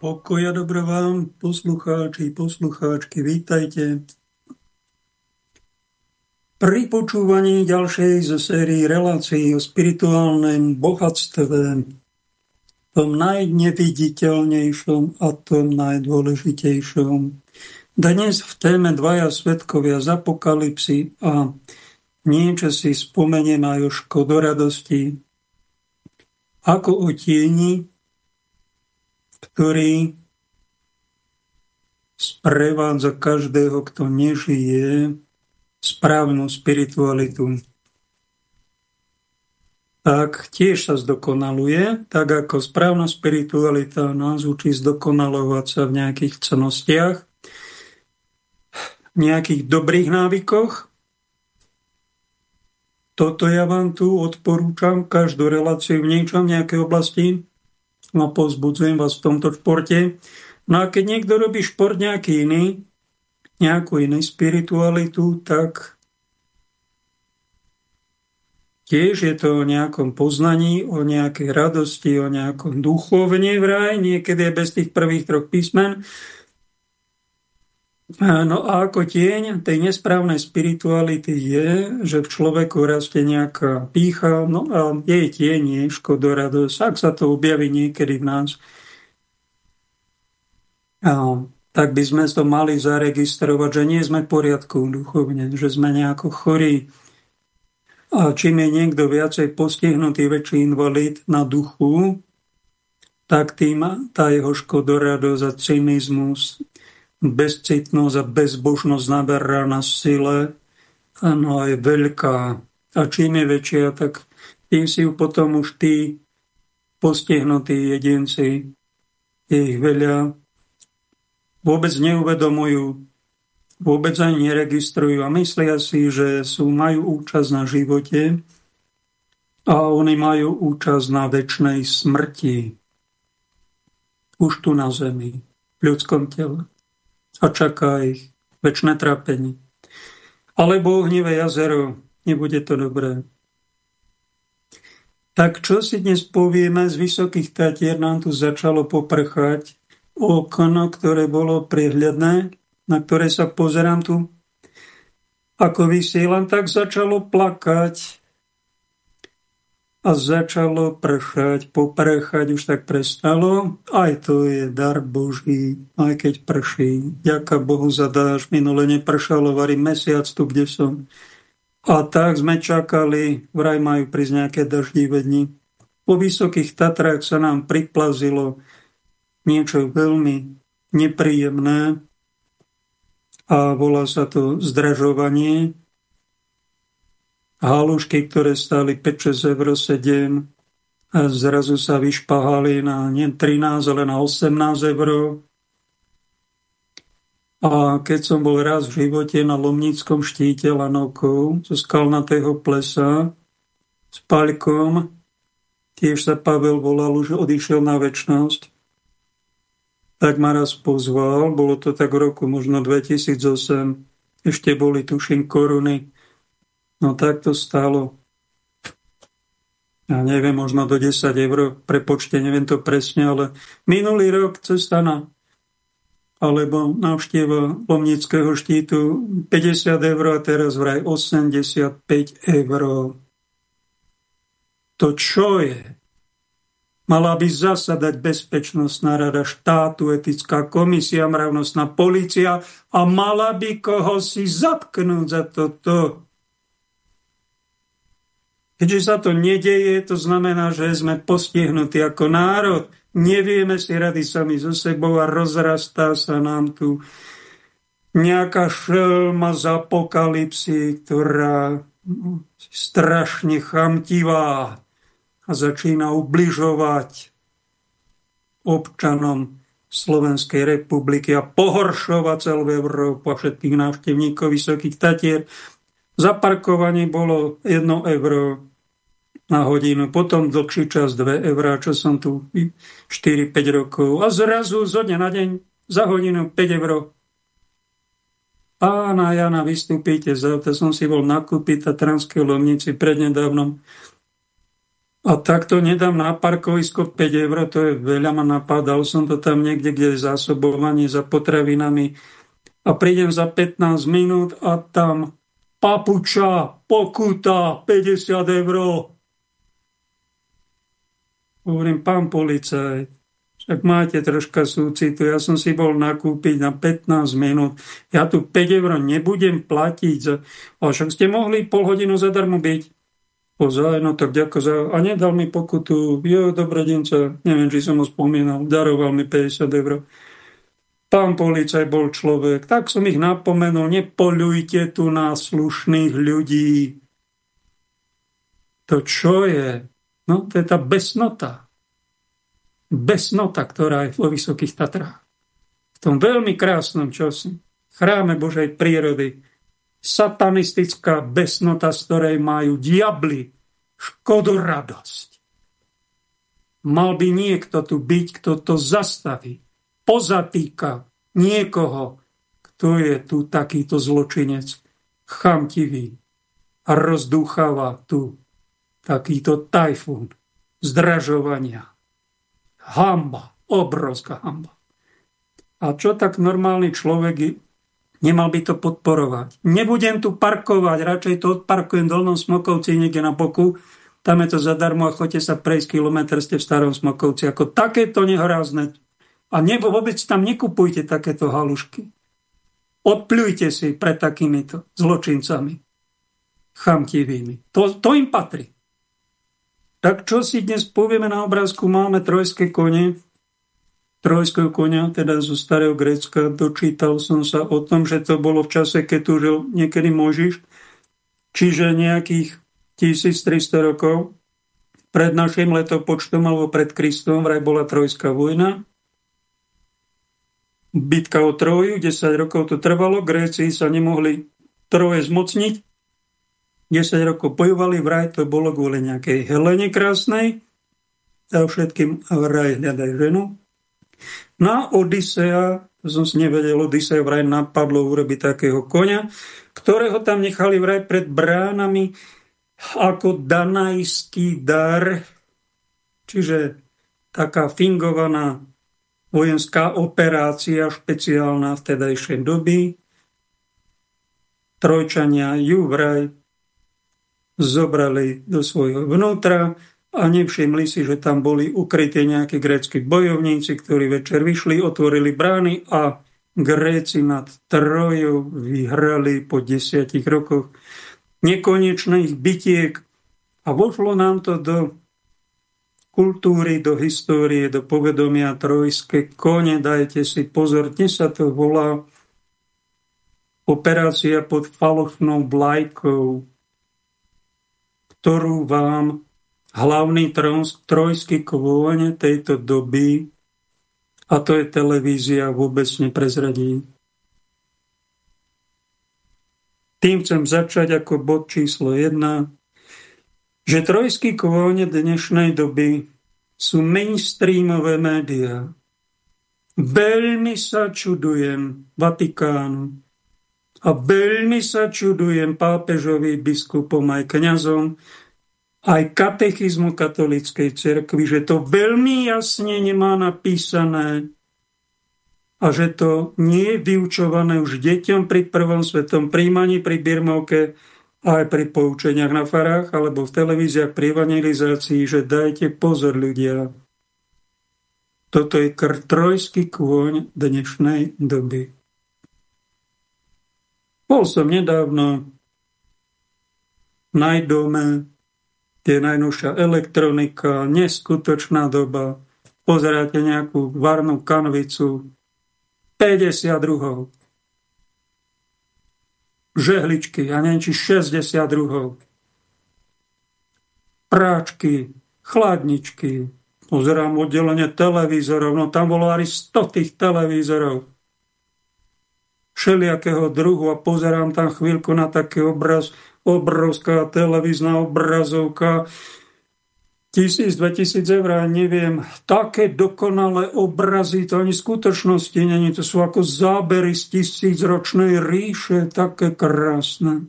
Pokoja dobro vám, poslucháči, poslucháčky, vítajte pri počúvaní ďalšej zo sérii relácií o spirituálnom bohatstve, tom najneviditeľnejšom a tom najdôležitejšom. Dnes v téme dvaja svetkovia z apokalipsy a niečo si spomenie Joško do radosti, ako o ktorý sprevádza každého, kto nežije správnu spiritualitu. Tak tiež sa zdokonaluje, tak ako správna spiritualita nás učí zdokonalovať sa v nejakých cnostiach, v nejakých dobrých návykoch. Toto ja vám tu odporúčam, každú reláciu v niečom, v nejakej oblasti a pozbudzujem vás v tomto športe. No a keď niekto robí šport nejaký iný, nejakú inú spiritualitu, tak tiež je to o nejakom poznaní, o nejakej radosti, o nejakom duchovne vraj, niekedy je bez tých prvých troch písmen, No a ako tieň tej nesprávnej spirituality je, že v človeku rastie nejaká pícha, no a jej tieň je škodoradosť, ak sa to objaví niekedy v nás. A tak by sme to mali zaregistrovať, že nie sme v poriadku duchovne, že sme nejako chorí. A čím je niekto viacej postihnutý, väčší invalid na duchu, tak tým tá jeho škodoradosť a cynizmus bezcitnosť a bezbožnosť naberá na sile, ano je veľká. A čím je väčšia, tak tým si ju potom už tí postihnutí jedinci, je ich veľa, vôbec neuvedomujú, vôbec ani neregistrujú a myslia si, že sú, majú účasť na živote a oni majú účasť na väčšnej smrti. Už tu na zemi, v ľudskom tele a čaká ich väčšie trápenie. Alebo ohnivé jazero, nebude to dobré. Tak čo si dnes povieme, z vysokých tatier nám tu začalo poprchať okno, ktoré bolo prihľadné, na ktoré sa pozerám tu, ako vysielam, tak začalo plakať a začalo pršať, poprchať už tak prestalo. Aj to je dar Boží, aj keď prší. Ďaká Bohu za dáž, minule nepršalo, varí mesiac tu, kde som. A tak sme čakali, vraj majú prísť nejaké daždivé dni. Po vysokých Tatrách sa nám priplazilo niečo veľmi nepríjemné a volá sa to zdražovanie halušky, ktoré stáli 5-6 eur 7 a zrazu sa vyšpahali na nie 13, ale na 18 eur. A keď som bol raz v živote na Lomnickom štíte lanovkou zo skalnatého plesa s palkom, tiež sa Pavel volal, už odišiel na väčnosť, tak ma raz pozval, bolo to tak roku možno 2008, ešte boli tuším koruny, No tak to stálo, ja neviem, možno do 10 eur, prepočte, neviem to presne, ale minulý rok cesta na alebo návšteva Lomnického štítu 50 eur a teraz vraj 85 eur. To čo je? Mala by zasadať Bezpečnostná rada štátu, etická komisia, mravnostná policia a mala by koho si zatknúť za toto. Keďže sa to nedeje, to znamená, že sme postihnutí ako národ. Nevieme si rady sami so sebou a rozrastá sa nám tu nejaká šelma z apokalipsy, ktorá strašne chamtivá a začína ubližovať občanom Slovenskej republiky a pohoršovať celú Európu a všetkých návštevníkov Vysokých Tatier. Zaparkovanie bolo 1 euro, na hodinu, potom dlhší čas 2 eurá, čo som tu 4-5 rokov a zrazu zo dňa na deň za hodinu 5 eur. Pána Jana, vystúpite za to som si bol nakúpiť Tatranské Lomnici prednedávnom. A takto nedám na parkovisko 5 eur, to je veľa, ma napadal som to tam niekde, kde je zásobovanie za potravinami a prídem za 15 minút a tam papuča, pokuta, 50 eur. Hovorím, pán policajt, však máte troška súcitu, ja som si bol nakúpiť na 15 minút, ja tu 5 eur nebudem platiť, ale však ste mohli pol hodinu zadarmo byť. Ozaj, no tak ďakujem za... A nedal mi pokutu, jo, dobrodinca, neviem, či som ho spomínal, daroval mi 50 eur. Pán policaj bol človek, tak som ich napomenul, nepolujte tu na slušných ľudí. To čo je? No, to je tá besnota. Besnota, ktorá je vo Vysokých Tatrách. V tom veľmi krásnom čosi, chráme Božej prírody, satanistická besnota, z ktorej majú diabli škodoradosť. Mal by niekto tu byť, kto to zastaví, pozatýka niekoho, kto je tu takýto zločinec, chamtivý a rozdúcháva tu takýto tajfún zdražovania. Hamba, obrovská hamba. A čo tak normálny človek Nemal by to podporovať. Nebudem tu parkovať, radšej to odparkujem v Dolnom Smokovci niekde na boku, tam je to zadarmo a chodte sa prejsť kilometr, ste v Starom Smokovci. Ako takéto nehorázne. A nebo vôbec tam nekupujte takéto halušky. Odpľujte si pred takýmito zločincami. Chamtivými. To, to im patrí. Tak čo si dnes povieme na obrázku? Máme trojské kone, trojského konia, teda zo starého Grécka. Dočítal som sa o tom, že to bolo v čase, keď tu žil niekedy Možiš, čiže nejakých 1300 rokov pred našim letopočtom alebo pred Kristom vraj bola trojská vojna. Bitka o Troju, 10 rokov to trvalo, Gréci sa nemohli Troje zmocniť, 10 rokov bojovali, vraj to bolo kvôli nejakej Helene krásnej, a všetkým vraj hľadaj ženu. Na Odisea, to som si nevedel, Odisea vraj napadlo urobiť takého konia, ktorého tam nechali vraj pred bránami ako danajský dar, čiže taká fingovaná vojenská operácia špeciálna v tedajšej doby. Trojčania ju vraj zobrali do svojho vnútra, a nevšimli si, že tam boli ukrytí nejakí grécky bojovníci, ktorí večer vyšli, otvorili brány a Gréci nad Trojou vyhrali po desiatich rokoch nekonečných bitiek a vošlo nám to do kultúry, do histórie, do povedomia trojské kone. Dajte si pozor, dnes sa to volá operácia pod falošnou vlajkou, ktorú vám hlavný trojský kôň tejto doby, a to je televízia, vôbec neprezradí. Tým chcem začať ako bod číslo 1, že trojský kôň dnešnej doby sú mainstreamové médiá. Veľmi sa čudujem Vatikánu a veľmi sa čudujem pápežovi, biskupom aj kňazom, aj katechizmu katolíckej cirkvi, že to veľmi jasne nemá napísané a že to nie je vyučované už deťom pri prvom svetom príjmaní, pri birmovke aj pri poučeniach na farách alebo v televíziách pri evangelizácii, že dajte pozor ľudia. Toto je trojský kôň dnešnej doby. Bol som nedávno najdome je najnovšia elektronika, neskutočná doba. Pozeráte nejakú varnú kanvicu, 52. Žehličky, ja neviem, či 62. Práčky, chladničky, pozerám oddelenie televízorov, no tam bolo aj 100 tých televízorov všelijakého druhu a pozerám tam chvíľku na taký obraz, obrovská televízna obrazovka, tisíc, 2000 eur, neviem, také dokonalé obrazy, to ani skutočnosti není, to sú ako zábery z tisícročnej ríše, také krásne.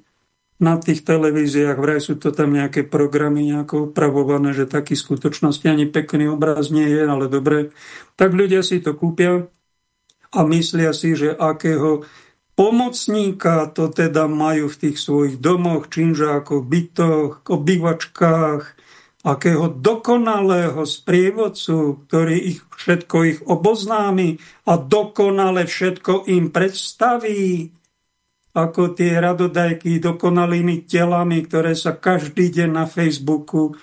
na tých televíziách, vraj sú to tam nejaké programy nejako upravované, že taký skutočnosti ani pekný obraz nie je, ale dobre. Tak ľudia si to kúpia a myslia si, že akého pomocníka to teda majú v tých svojich domoch, činžákoch, bytoch, obývačkách, akého dokonalého sprievodcu, ktorý ich všetko ich oboznámi a dokonale všetko im predstaví ako tie radodajky dokonalými telami, ktoré sa každý deň na Facebooku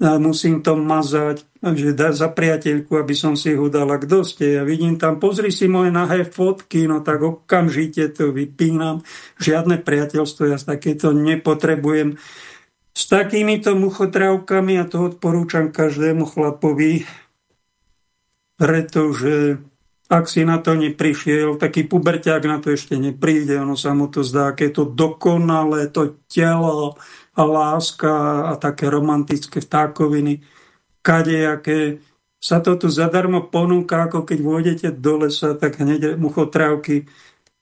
musím to mazať, že dá za priateľku, aby som si ho dala, kto ste. Ja vidím tam, pozri si moje nahé fotky, no tak okamžite to vypínam. Žiadne priateľstvo, ja takéto nepotrebujem. S takýmito muchotravkami, a to odporúčam každému chlapovi, pretože ak si na to neprišiel, taký puberťák na to ešte nepríde, ono sa mu to zdá, aké to dokonalé, to telo a láska a také romantické vtákoviny, kadejaké. Sa to tu zadarmo ponúka, ako keď vôjdete do lesa, tak hneď muchotrávky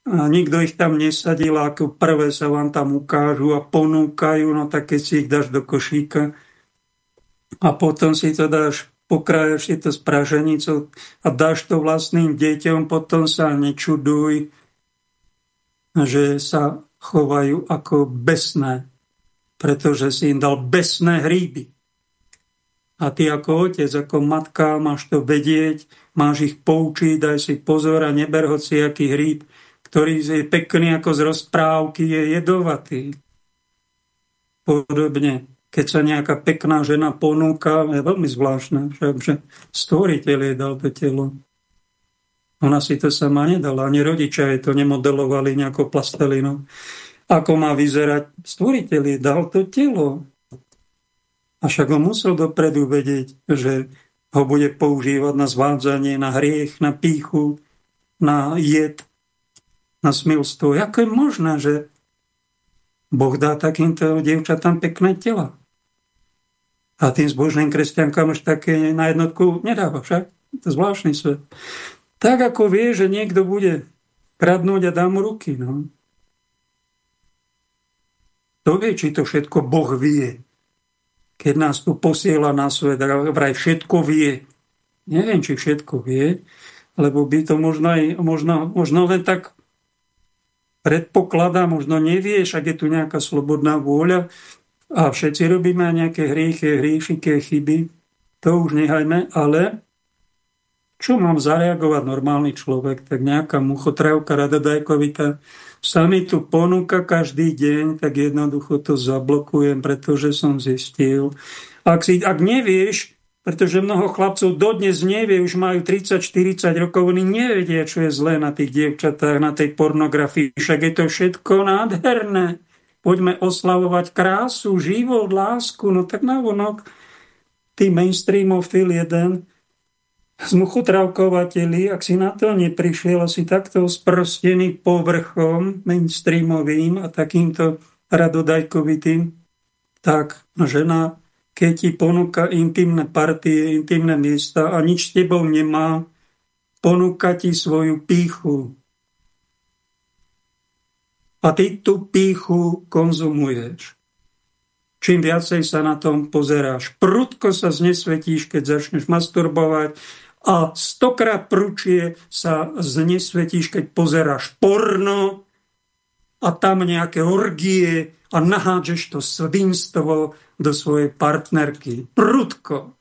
a nikto ich tam nesadil, ako prvé sa vám tam ukážu a ponúkajú, no tak keď si ich dáš do košíka a potom si to dáš pokraješ si to s praženicou a dáš to vlastným deťom, potom sa nečuduj, že sa chovajú ako besné, pretože si im dal besné hríby. A ty ako otec, ako matka máš to vedieť, máš ich poučiť, daj si pozor a neber aký hríb, ktorý je pekný ako z rozprávky, je jedovatý. Podobne keď sa nejaká pekná žena ponúka, je veľmi zvláštne, že, že stvoriteľ jej dal to telo. Ona si to sama nedala, ani rodičia jej to nemodelovali nejakou plastelinou. Ako má vyzerať stvoriteľ dal to telo. A však ho musel dopredu vedieť, že ho bude používať na zvádzanie, na hriech, na píchu, na jed, na smilstvo. Ako je možné, že Boh dá takýmto dievčatám pekné tela? A tým zbožným kresťankám už také na jednotku nedáva však. To zvláštny svet. Tak ako vie, že niekto bude kradnúť a dá mu ruky. No. To vie, či to všetko Boh vie. Keď nás tu posiela na svet, vraj všetko vie. Neviem, či všetko vie, lebo by to možno, aj, možno, možno len tak predpokladá, možno nevieš, ak je tu nejaká slobodná vôľa, a všetci robíme nejaké hriechy, hríšiké chyby, to už nehajme, ale čo mám zareagovať normálny človek, tak nejaká muchotravka radodajkovita sa mi tu ponúka každý deň, tak jednoducho to zablokujem, pretože som zistil. Ak, si, ak nevieš, pretože mnoho chlapcov dodnes nevie, už majú 30-40 rokov, oni nevedia, čo je zlé na tých dievčatách, na tej pornografii, však je to všetko nádherné poďme oslavovať krásu, život, lásku, no tak navonok tí mainstreamofil jeden z muchotravkovateľi, ak si na to neprišiel, asi takto sprostený povrchom mainstreamovým a takýmto radodajkovitým, tak žena, keď ti ponúka intimné partie, intimné miesta a nič s tebou nemá, ponúka ti svoju píchu, a ty tú píchu konzumuješ. Čím viacej sa na tom pozeráš, prudko sa znesvetíš, keď začneš masturbovať a stokrát prúčie sa znesvetíš, keď pozeráš porno a tam nejaké orgie a nahádžeš to svinstvo do svojej partnerky. Prudko.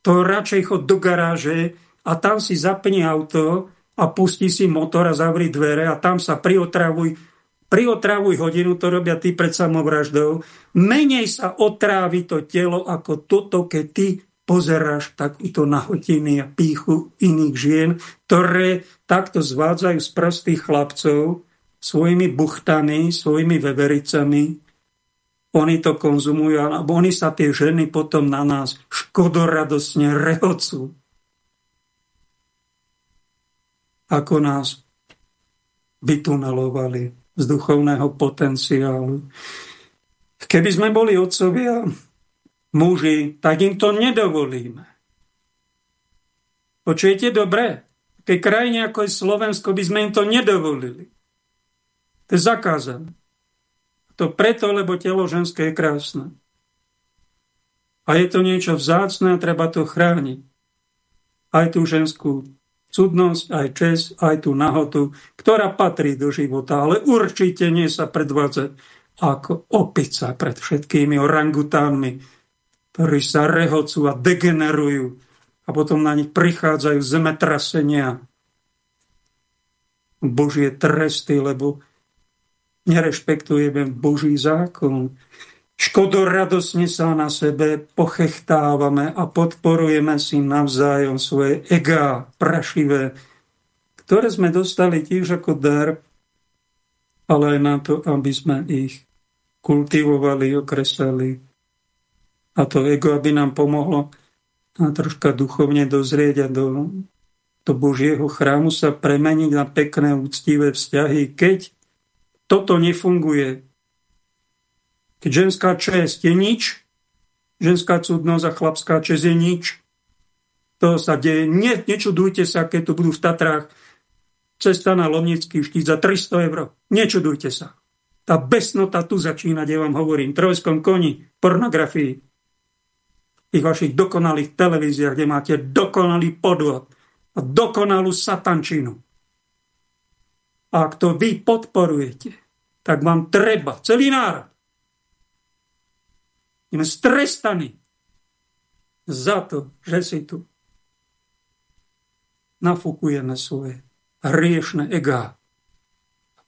To radšej chod do garáže a tam si zapni auto a pustí si motor a zavri dvere a tam sa priotravuj priotravuj hodinu, to robia ty pred samovraždou, menej sa otrávi to telo ako toto, keď ty pozeráš takúto nahotiny a píchu iných žien, ktoré takto zvádzajú z prostých chlapcov svojimi buchtami, svojimi vevericami. Oni to konzumujú, alebo oni sa tie ženy potom na nás škodoradosne rehocú. Ako nás vytunelovali z duchovného potenciálu. Keby sme boli otcovia, muži, tak im to nedovolíme. Počujete dobre? Keď krajine ako je Slovensko by sme im to nedovolili. To je zakázané. To preto, lebo telo ženské je krásne. A je to niečo vzácne a treba to chrániť. Aj tú ženskú cudnosť, aj čest, aj tú nahotu, ktorá patrí do života, ale určite nie sa predvádzať ako opica pred všetkými orangutánmi, ktorí sa rehocú a degenerujú a potom na nich prichádzajú zemetrasenia, Božie tresty, lebo nerešpektujeme Boží zákon. Škodoradosne sa na sebe pochechtávame a podporujeme si navzájom svoje egá prašivé, ktoré sme dostali tiež ako dar, ale aj na to, aby sme ich kultivovali, okresali. A to ego, aby nám pomohlo a troška duchovne dozrieť a do, do Božieho chrámu sa premeniť na pekné, úctivé vzťahy, keď toto nefunguje, keď ženská čest je nič, ženská cudnosť a chlapská čest je nič, to sa deje. Ne, nečudujte sa, keď to budú v Tatrách cesta na Lomnický štít za 300 eur. Nečudujte sa. Tá besnota tu začína, kde vám hovorím. Trojskom koni, pornografii. Ich vašich dokonalých televíziách, kde máte dokonalý podvod a dokonalú satančinu. A ak to vy podporujete, tak vám treba, celý národ, sme strestaní za to, že si tu nafúkujeme svoje hriešne egá.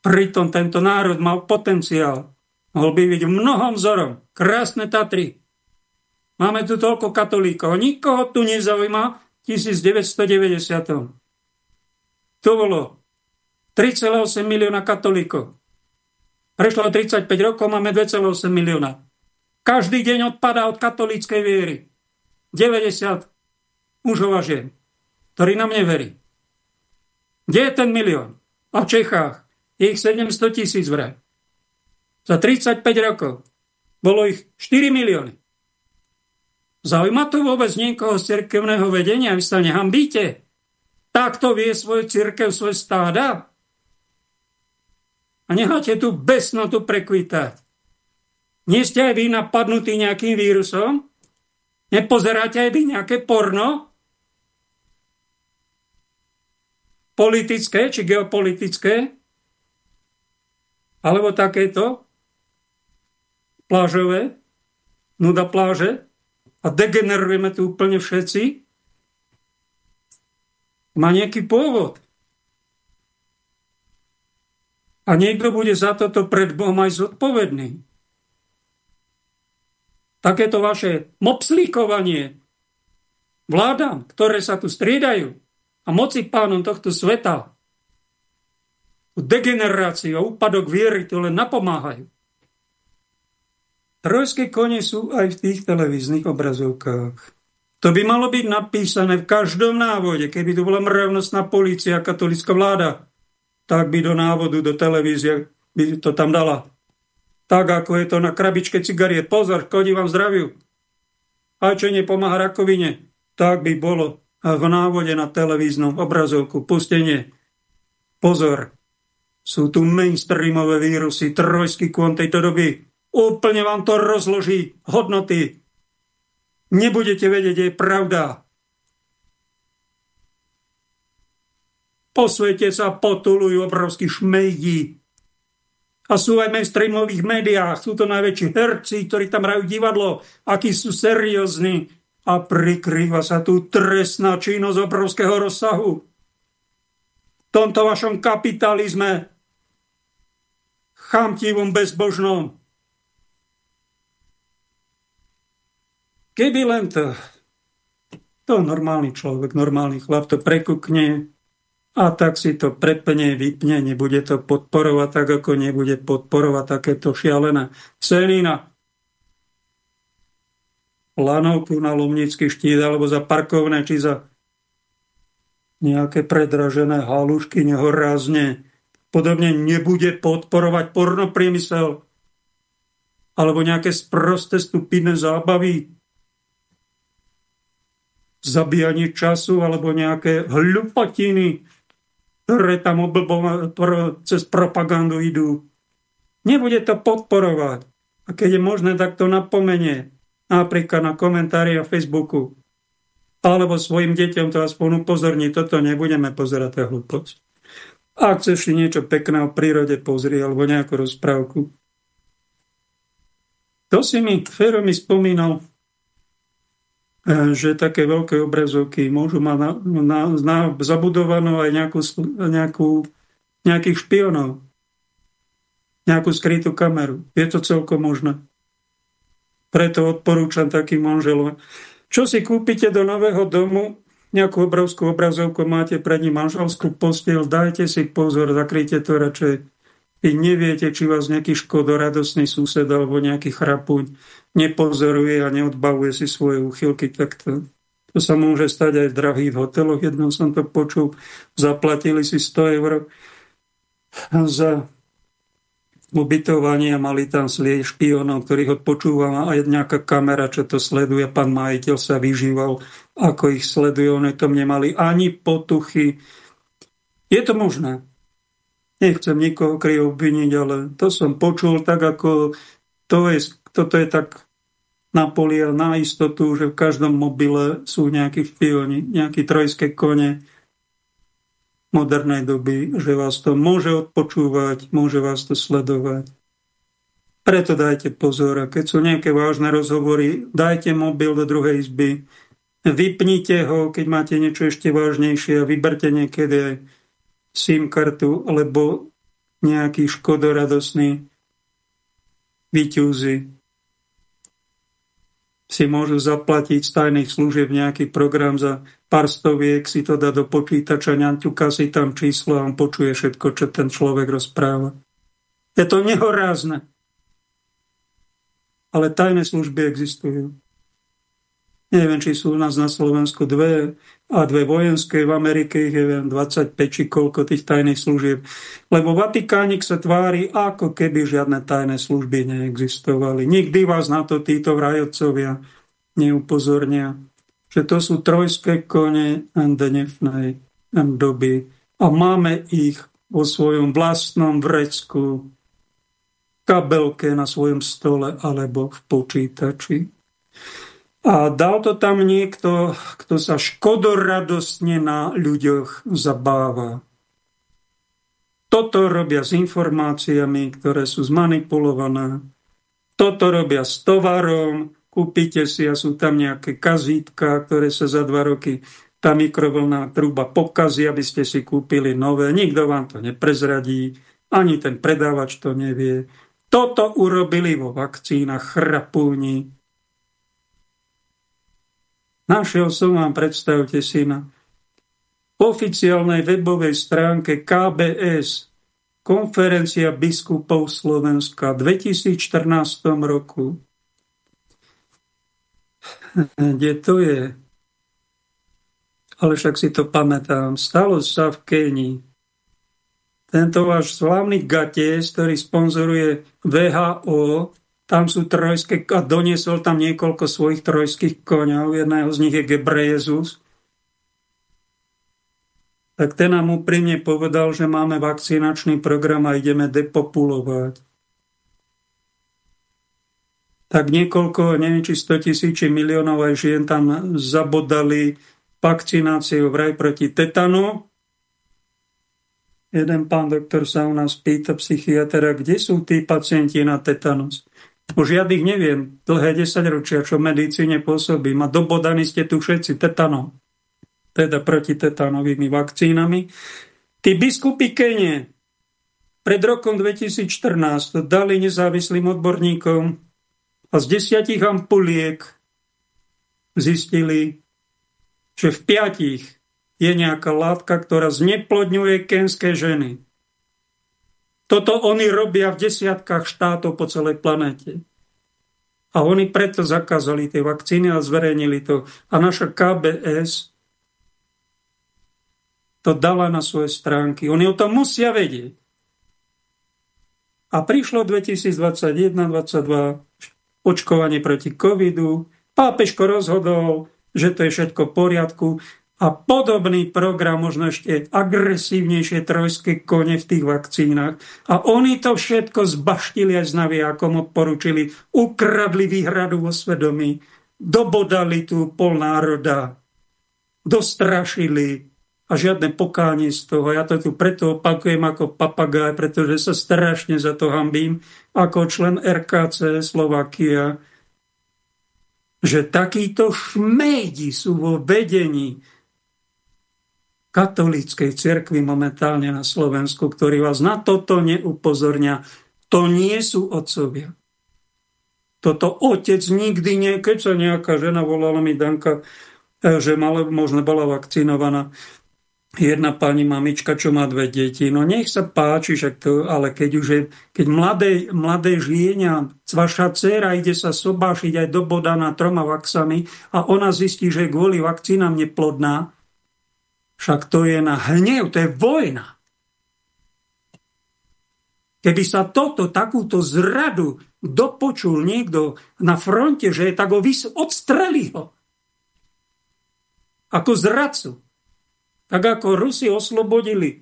Pritom tento národ mal potenciál. Mohol by byť mnohom vzorom. Krásne Tatry. Máme tu toľko katolíkov. Nikoho tu nezaujíma 1990. To bolo 3,8 milióna katolíkov. Prešlo 35 rokov, máme 2,8 milióna. Každý deň odpadá od katolíckej viery. 90 mužov a žien, ktorí nám neverí. Kde je ten milión? A v Čechách je ich 700 tisíc vraj. Za 35 rokov bolo ich 4 milióny. Zaujíma to vôbec niekoho z cirkevného vedenia? Vy sa nehambíte? Takto vie svoju cirkev, svoje stáda? A necháte tú besnotu prekvítať. Nie ste aj vy napadnutí nejakým vírusom? Nepozeráte aj vy nejaké porno? Politické či geopolitické? Alebo takéto? Plážové? Nuda pláže? A degenerujeme tu úplne všetci? Má nejaký pôvod. A niekto bude za toto pred Bohom aj zodpovedný takéto vaše mopslíkovanie vládam, ktoré sa tu striedajú a moci pánom tohto sveta, degeneráciu a úpadok viery to len napomáhajú. Trojské kone sú aj v tých televíznych obrazovkách. To by malo byť napísané v každom návode. Keby tu bola mravnostná policia a katolická vláda, tak by do návodu, do televízie by to tam dala tak ako je to na krabičke cigariet. Pozor, škodí vám zdraviu. A čo nepomáha rakovine, tak by bolo v návode na televíznom obrazovku pustenie. Pozor, sú tu mainstreamové vírusy, trojský kôň tejto doby. Úplne vám to rozloží hodnoty. Nebudete vedieť, je pravda. Po svete sa potulujú obrovskí šmejdi, a sú aj v mainstreamových médiách. Sú to najväčší herci, ktorí tam hrajú divadlo, akí sú seriózni a prikrýva sa tu trestná činnosť obrovského rozsahu. V tomto vašom kapitalizme chamtivom bezbožnom. Keby len to, to normálny človek, normálny chlap to prekukne, a tak si to prepne, vypne, nebude to podporovať tak, ako nebude podporovať takéto šialené ceny na lanovku na Lomnický štít alebo za parkovné, či za nejaké predražené halušky nehorázne. Podobne nebude podporovať pornopriemysel alebo nejaké sprosté stupidné zábavy, zabíjanie času alebo nejaké hlupotiny, ktoré tam oblbo, cez propagandu idú. Nebude to podporovať. A keď je možné, tak to napomenie. Napríklad na komentári na Facebooku. Alebo svojim deťom to aspoň upozorní, toto nebudeme pozerať, tá hlúposť. Ak chceš niečo pekné o prírode pozri, alebo nejakú rozprávku. To si mi, Fero mi spomínal, že také veľké obrazovky môžu mať na, na, na zabudovanú aj nejakú, nejakú, nejakých špionov nejakú skrytú kameru. Je to celkom možné. Preto odporúčam takým manželom. Čo si kúpite do nového domu, nejakú obrovskú obrazovku, máte pred ním manželskú postiel, dajte si pozor, zakryjte to radšej. Vy neviete, či vás nejaký škodoradosný sused alebo nejaký chrapuň nepozoruje a neodbavuje si svoje úchylky, tak to, sa môže stať aj v drahých hoteloch. Jednom som to počul, zaplatili si 100 eur za ubytovanie a mali tam slieť špionov, ktorých odpočúva a nejaká kamera, čo to sleduje. Pán majiteľ sa vyžíval, ako ich sleduje. Oni tom nemali ani potuchy. Je to možné. Nechcem nikoho krivo obviniť, ale to som počul tak, ako to je, toto je tak na poli a na istotu, že v každom mobile sú nejakí špioni, nejaké trojské kone, modernej doby, že vás to môže odpočúvať, môže vás to sledovať. Preto dajte pozor a keď sú nejaké vážne rozhovory, dajte mobil do druhej izby, vypnite ho, keď máte niečo ešte vážnejšie a vyberte niekedy SIM kartu alebo nejaký škodoradosný vyťúzy si môžu zaplatiť z tajných služieb nejaký program za pár stoviek, si to dá do počítača, ňaťuka si tam číslo a on počuje všetko, čo ten človek rozpráva. Je to nehorázne. Ale tajné služby existujú. Neviem, či sú u nás na Slovensku dve a dve vojenské, v Amerike ich je viem, 25 či koľko tých tajných služieb. Lebo Vatikánik sa tvári, ako keby žiadne tajné služby neexistovali. Nikdy vás na to títo vrajocovia neupozornia, že to sú trojské kone dnešnej doby a máme ich vo svojom vlastnom vrecku, kabelke na svojom stole alebo v počítači. A dal to tam niekto, kto sa škodoradostne na ľuďoch zabáva. Toto robia s informáciami, ktoré sú zmanipulované. Toto robia s tovarom, kúpite si a sú tam nejaké kazítka, ktoré sa za dva roky tá mikrovlná truba pokazí, aby ste si kúpili nové. Nikto vám to neprezradí, ani ten predávač to nevie. Toto urobili vo vakcínach chrapúni, Našiel som vám, predstavte si, na oficiálnej webovej stránke KBS Konferencia biskupov Slovenska v 2014 roku. Kde to je? Ale však si to pamätám. Stalo sa v Kenii. Tento váš slavný Gates, ktorý sponzoruje VHO, tam sú trojské, a doniesol tam niekoľko svojich trojských koňov, jedného z nich je Gebrejezus. Tak ten nám úprimne povedal, že máme vakcinačný program a ideme depopulovať. Tak niekoľko, neviem či 100 tisíči miliónov aj žien tam zabodali vakcináciu vraj proti tetanu. Jeden pán doktor sa u nás pýta, psychiatra, kde sú tí pacienti na tetanus? Už žiadnych neviem, dlhé desaťročia, čo v medicíne pôsobím a dobodaní ste tu všetci tetanom, teda proti tetanovými vakcínami. Tí biskupy Kenie pred rokom 2014 dali nezávislým odborníkom a z desiatich ampuliek zistili, že v piatich je nejaká látka, ktorá zneplodňuje kenské ženy. Toto oni robia v desiatkách štátov po celej planete. A oni preto zakázali tie vakcíny a zverejnili to. A naša KBS to dala na svoje stránky. Oni o tom musia vedieť. A prišlo 2021-2022 očkovanie proti covidu. Pápežko rozhodol, že to je všetko v poriadku a podobný program, možno ešte agresívnejšie trojské kone v tých vakcínach. A oni to všetko zbaštili aj s navijakom, odporučili, ukradli výhradu vo svedomí, dobodali tu pol národa, dostrašili a žiadne pokánie z toho. Ja to tu preto opakujem ako papagaj, pretože sa strašne za to hambím ako člen RKC Slovakia, že takíto šmejdi sú vo vedení katolíckej cirkvi momentálne na Slovensku, ktorí vás na toto neupozornia. To nie sú otcovia. Toto otec nikdy nie, keď sa nejaká žena volala mi Danka, e, že mala, možno bola vakcinovaná, jedna pani mamička, čo má dve deti. No nech sa páči, však to, ale keď už je, keď mladé, mladé žienia, vaša dcera ide sa sobášiť aj do bodaná troma vaxami a ona zistí, že kvôli vakcínám neplodná, však to je na hnev, to je vojna. Keby sa toto, takúto zradu dopočul niekto na fronte, že je tak vys- odstreli ho. Ako zradcu. Tak ako Rusi oslobodili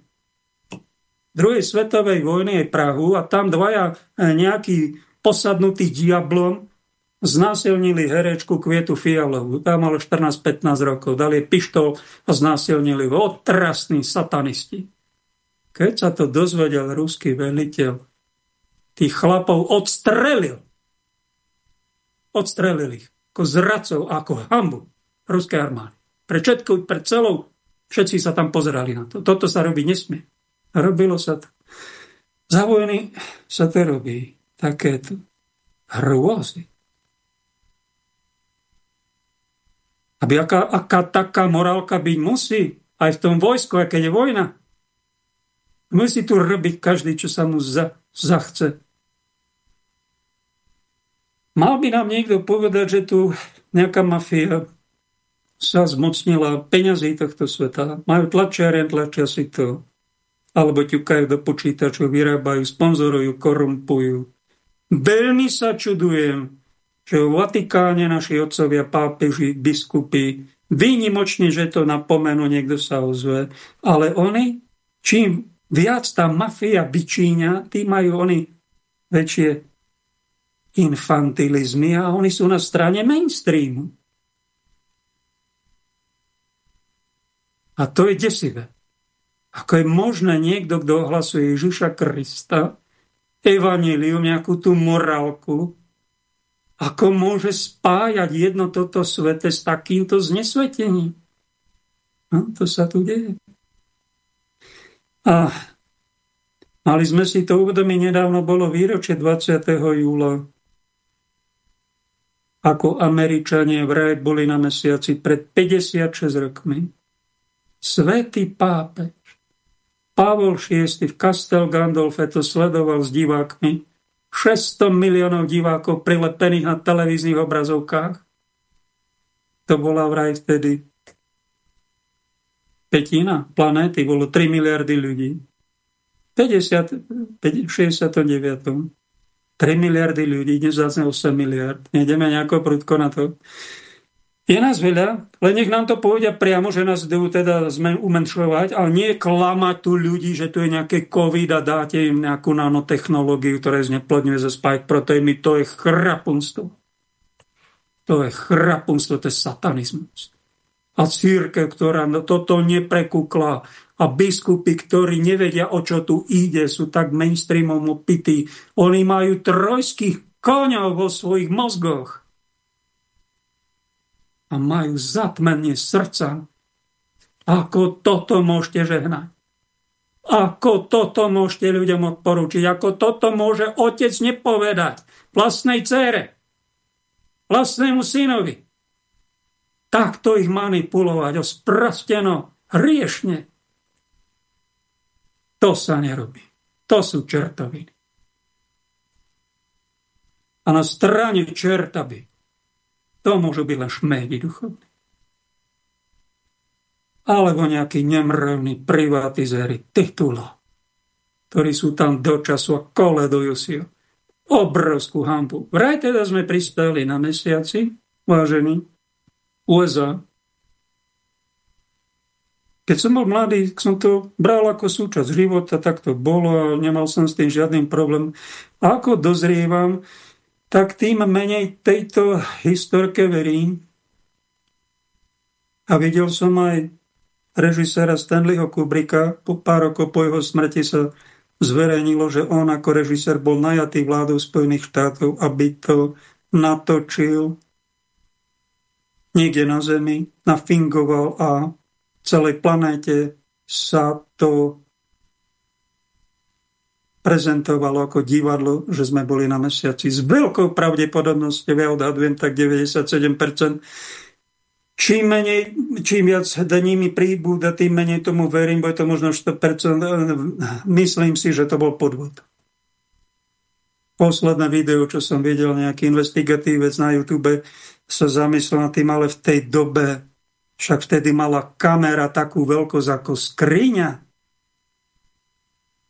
druhej svetovej vojny aj Prahu a tam dvaja e, nejakí posadnutí diablom znásilnili herečku Kvietu Fialovú. Tam malo 14-15 rokov. Dali pištol a znásilnili ho. Otrasní satanisti. Keď sa to dozvedel ruský veliteľ, tých chlapov odstrelil. Odstrelil ich ako zradcov, ako hambu ruskej armády. Pre všetko, pre celou, všetci sa tam pozerali na to. Toto sa robiť nesmie. Robilo sa to. Za vojny sa to robí. Takéto hrôzy. Aby aká, aká taká morálka byť musí, aj v tom vojsku, aj keď je vojna. Musí tu robiť každý, čo sa mu za, zachce. Mal by nám niekto povedať, že tu nejaká mafia sa zmocnila peňazí tohto sveta. Majú tlačiareň, tlačia si to. Alebo ťukajú do počítačov, vyrábajú, sponzorujú, korumpujú. Veľmi sa čudujem, že v Vatikáne naši otcovia, pápeži, biskupy, výnimočne, že to napomenú, niekto sa ozve, ale oni, čím viac tá mafia vyčíňa, tým majú oni väčšie infantilizmy a oni sú na strane mainstreamu. A to je desivé. Ako je možné niekto, kto ohlasuje Ježiša Krista, evanílium, nejakú tú morálku, ako môže spájať jedno toto svete s takýmto znesvetením? No, to sa tu deje. A mali sme si to uvedomiť, nedávno bolo výročie 20. júla, ako Američania vraj boli na mesiaci pred 56 rokmi. Svetý pápež Pavol VI v Castel Gandolfe to sledoval s divákmi 600 miliónov divákov prilepených na televíznych obrazovkách. To bola vraj vtedy petina planéty, bolo 3 miliardy ľudí. 50, 69. 3 miliardy ľudí, dnes zase 8 miliard. Nejdeme nejako prudko na to. Je nás veľa, len nech nám to povedia priamo, že nás idú teda umenšovať, ale nie klamať tu ľudí, že tu je nejaké COVID a dáte im nejakú nanotechnológiu, ktorá zneplodňuje ze spike proteíny. To je chrapunstvo. To je chrapunstvo, to je satanizmus. A církev, ktorá toto neprekukla a biskupy, ktorí nevedia, o čo tu ide, sú tak mainstreamom opití. Oni majú trojských koňov vo svojich mozgoch a majú zatmenie srdca. Ako toto môžete žehnať? Ako toto môžete ľuďom odporučiť? Ako toto môže otec nepovedať vlastnej cére, vlastnému synovi? Takto ich manipulovať, osprosteno, hriešne. To sa nerobí. To sú čertoviny. A na strane čertaby to môžu byť len šmédi duchovní. Alebo nejakí nemrevní privatizéri titula, ktorí sú tam do času a koledujú si obrovskú hampu. Vraj teda sme pristali na mesiaci, vážení, USA, Keď som bol mladý, som to bral ako súčasť života, tak to bolo a nemal som s tým žiadnym problém. A ako dozrievam, tak tým menej tejto historke verím. A videl som aj režiséra Stanleyho Kubricka, po pár rokov po jeho smrti sa zverejnilo, že on ako režisér bol najatý vládou Spojených štátov, aby to natočil niekde na Zemi, nafingoval a celej planéte sa to prezentovalo ako divadlo, že sme boli na mesiaci. S veľkou pravdepodobnosťou, ja odhadujem tak 97%, čím, menej, čím viac dní mi príbúda, tým menej tomu verím, bo je to možno 100%, myslím si, že to bol podvod. Posledné video, čo som videl, nejaký investigatívec na YouTube, sa zamyslel nad tým, ale v tej dobe však vtedy mala kamera takú veľkosť ako skriňa.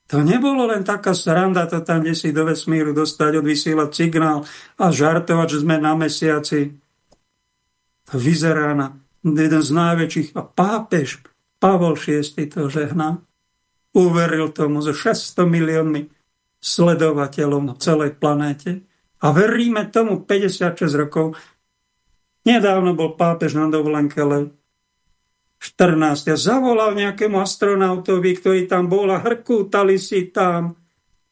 To nebolo len taká sranda to tam, kde si do vesmíru dostať, odvysielať signál a žartovať, že sme na mesiaci. To vyzerá na jeden z najväčších. A pápež Pavol VI to žehná. Uveril tomu so 600 miliónmi sledovateľov na celej planéte. A veríme tomu 56 rokov. Nedávno bol pápež na dovolenke, ale 14. Ja zavolal nejakému astronautovi, ktorý tam bol a hrkútali si tam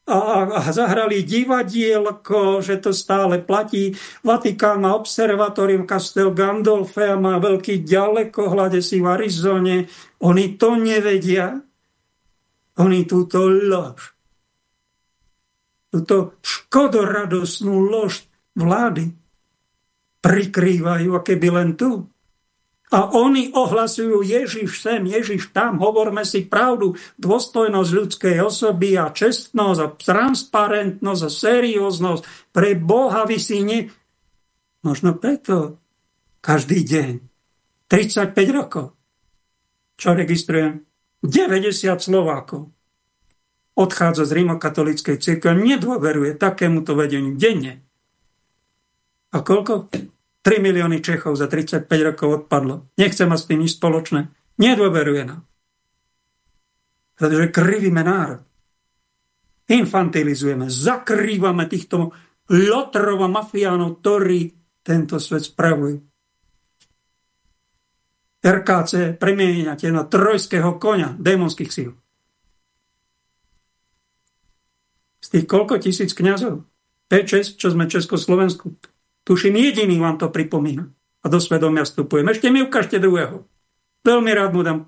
a, a, a zahrali divadielko, že to stále platí. Vatikán má observatórium Castel Gandolfe a má veľký ďalekohľade si v Arizone. Oni to nevedia. Oni túto lož, túto škodoradosnú lož vlády prikrývajú, a keby len tu a oni ohlasujú Ježiš sem, Ježiš tam, hovorme si pravdu, dôstojnosť ľudskej osoby a čestnosť a transparentnosť a serióznosť. Pre Boha vy si ne... Možno preto každý deň 35 rokov, čo registrujem, 90 Slovákov odchádza z rímokatolíckej cirkve, nedôveruje takémuto vedeniu denne. A koľko? 3 milióny Čechov za 35 rokov odpadlo. Nechce mať s tým nič spoločné. Nedôveruje nám. Pretože krivíme národ. Infantilizujeme, zakrývame týchto lotrov a mafiánov, ktorí tento svet spravujú. RKC premieňate na trojského konia démonských síl. Z tých koľko tisíc kňazov? 5-6, čo sme Československu, Tuším, jediný vám to pripomína. A do svedomia vstupujem. Ešte mi ukážte druhého. Veľmi rád mu dám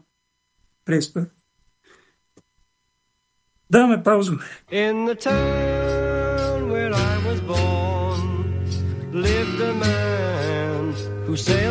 priestor. Dáme pauzu. In the town where I was born lived a man who sailed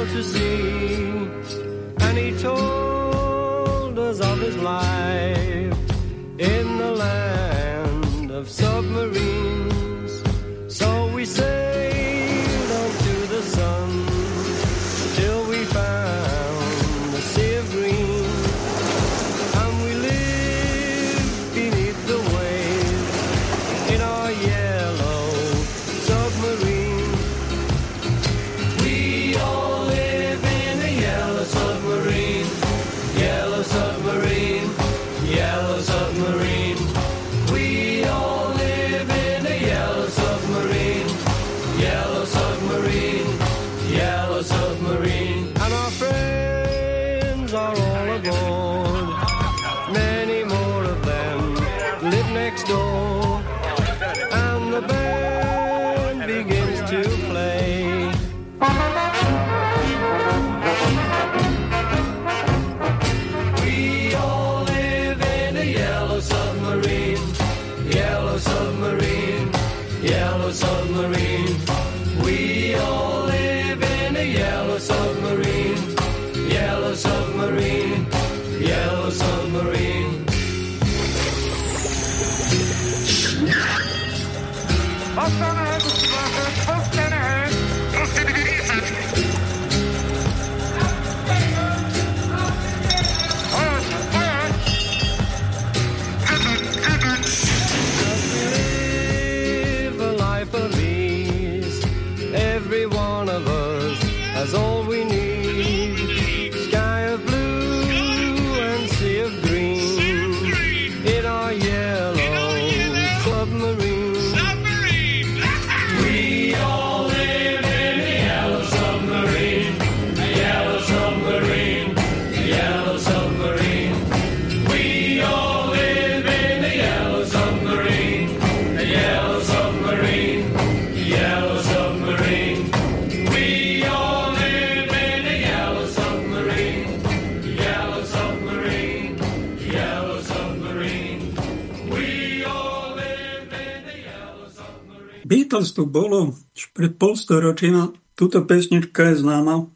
tu bolo pred polstoročím, túto pesnička je známa.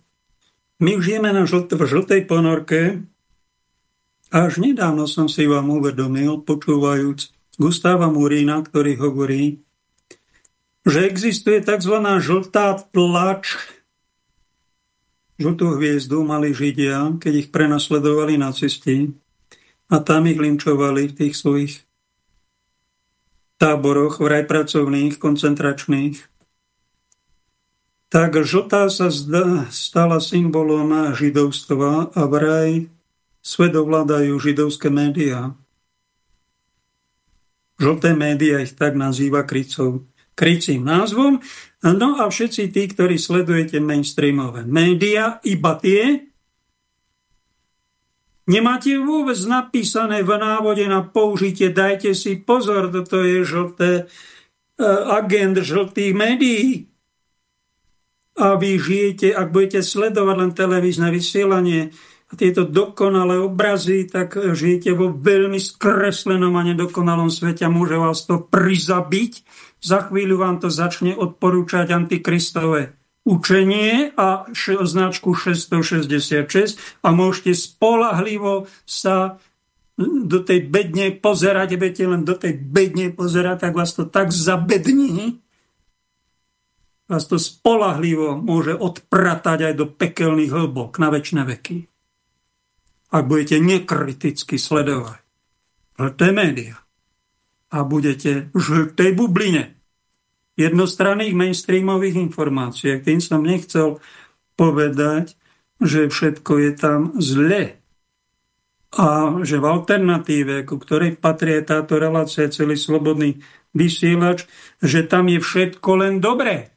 My už žijeme na žlt- v žltej ponorke. Až nedávno som si vám uvedomil, počúvajúc Gustava Murína, ktorý hovorí, že existuje tzv. žltá tlač. Žltú hviezdu mali Židia, keď ich prenasledovali nacisti a tam ich linčovali v tých svojich táboroch, vraj pracovných, koncentračných tak žltá sa stala symbolom židovstva a vraj svet ovládajú židovské médiá. Žlté médiá ich tak nazýva krycov, krycím názvom. No a všetci tí, ktorí sledujete mainstreamové médiá, iba tie, Nemáte vôbec napísané v návode na použitie, dajte si pozor, toto je žlté, e, agent žltých médií a vy žijete, ak budete sledovať len televízne vysielanie a tieto dokonalé obrazy, tak žijete vo veľmi skreslenom a nedokonalom svete a môže vás to prizabiť. Za chvíľu vám to začne odporúčať antikristové učenie a značku 666 a môžete spolahlivo sa do tej bedne pozerať, budete len do tej bedne pozerať, tak vás to tak zabední, vás to spolahlivo môže odpratať aj do pekelných hlbok na väčšie veky. Ak budete nekriticky sledovať žlté médiá a budete v žltej bubline jednostranných mainstreamových informácií. Tým som nechcel povedať, že všetko je tam zle. A že v alternatíve, ku ktorej patrí táto relácia, celý slobodný vysielač, že tam je všetko len dobré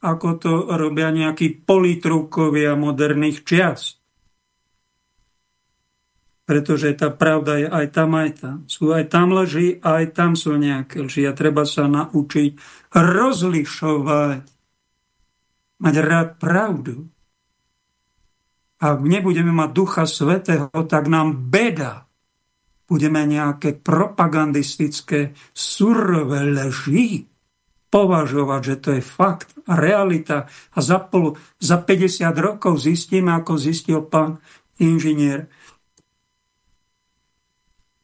ako to robia nejakí politrukovia moderných čias. Pretože tá pravda je aj tam, aj tam. Sú aj tam lži, aj tam sú nejaké lži. A treba sa naučiť rozlišovať. Mať rád pravdu. Ak nebudeme mať Ducha Svetého, tak nám beda. Budeme nejaké propagandistické surové leži považovať, že to je fakt a realita a za, pol, za 50 rokov zistíme, ako zistil pán inžinier,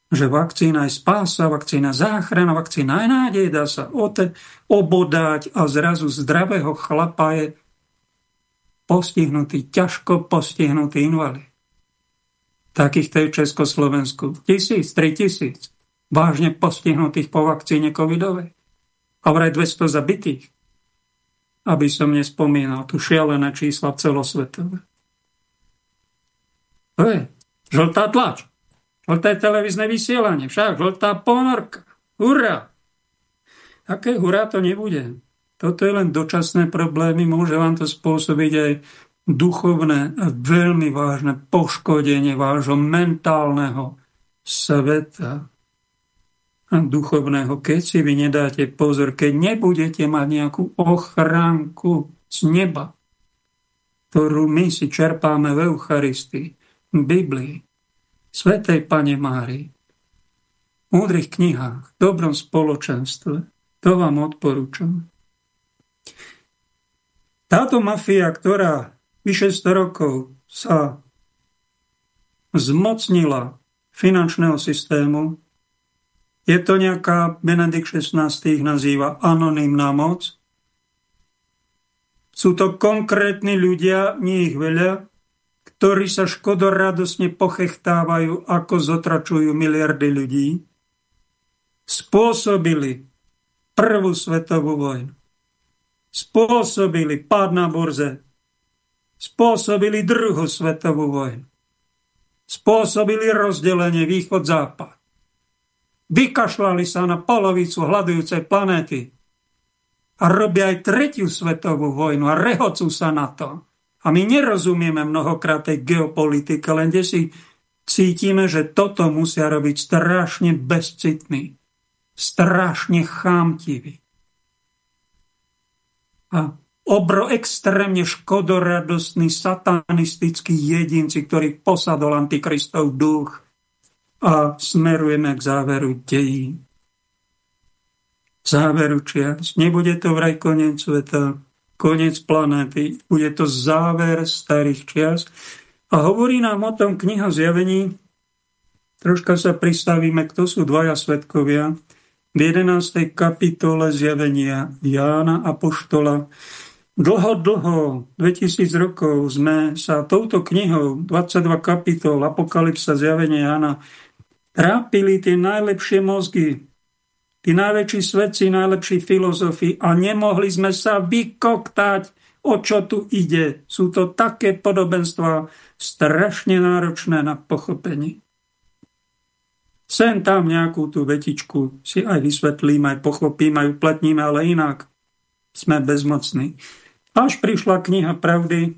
že vakcína je spása, vakcína záchrana, vakcína je nádej, dá sa ote, obodať a zrazu zdravého chlapa je postihnutý, ťažko postihnutý invalid. Takýchto je v Československu tisíc, tri tisíc vážne postihnutých po vakcíne covidovej a vraj 200 zabitých. Aby som nespomínal tu šialené čísla celosvetové. To je žltá tlač. Žlté televízne vysielanie. Však žltá ponorka. Hurá! Aké hurá to nebude. Toto je len dočasné problémy. Môže vám to spôsobiť aj duchovné a veľmi vážne poškodenie vášho mentálneho sveta duchovného, keď si vy nedáte pozor, keď nebudete mať nejakú ochránku z neba, ktorú my si čerpáme v Eucharistii, v Biblii, Svetej Pane Mári, v múdrych knihách, v dobrom spoločenstve. To vám odporúčam. Táto mafia, ktorá vyše 100 rokov sa zmocnila finančného systému, je to nejaká, Benedikt XVI ich nazýva anonimná moc. Sú to konkrétni ľudia, nie ich veľa, ktorí sa škodoradosne pochechtávajú, ako zotračujú miliardy ľudí. Spôsobili prvú svetovú vojnu. Spôsobili pád na burze. Spôsobili druhú svetovú vojnu. Spôsobili rozdelenie východ-západ vykašľali sa na polovicu hľadujúcej planéty a robia aj tretiu svetovú vojnu a rehocú sa na to. A my nerozumieme mnohokrát tej geopolitike, len kde si cítime, že toto musia robiť strašne bezcitní, strašne chámtiví. A obro extrémne škodoradostní satanistickí jedinci, ktorí posadol antikristov duch – a smerujeme k záveru dejí. záveru čias. Nebude to vraj koniec sveta, koniec planéty, bude to záver starých čias. A hovorí nám o tom kniha zjavení, troška sa pristavíme, kto sú dvaja svetkovia, v 11. kapitole zjavenia Jána Apoštola. Dlho, dlho, 2000 rokov sme sa touto knihou, 22 kapitol Apokalypsa zjavenia Jána, trápili tie najlepšie mozgy, tí najväčší svedci, najlepší filozofi a nemohli sme sa vykoktať, o čo tu ide. Sú to také podobenstva strašne náročné na pochopenie. Sem tam nejakú tú vetičku si aj vysvetlím, aj pochopím, aj uplatníme, ale inak sme bezmocní. Až prišla kniha pravdy,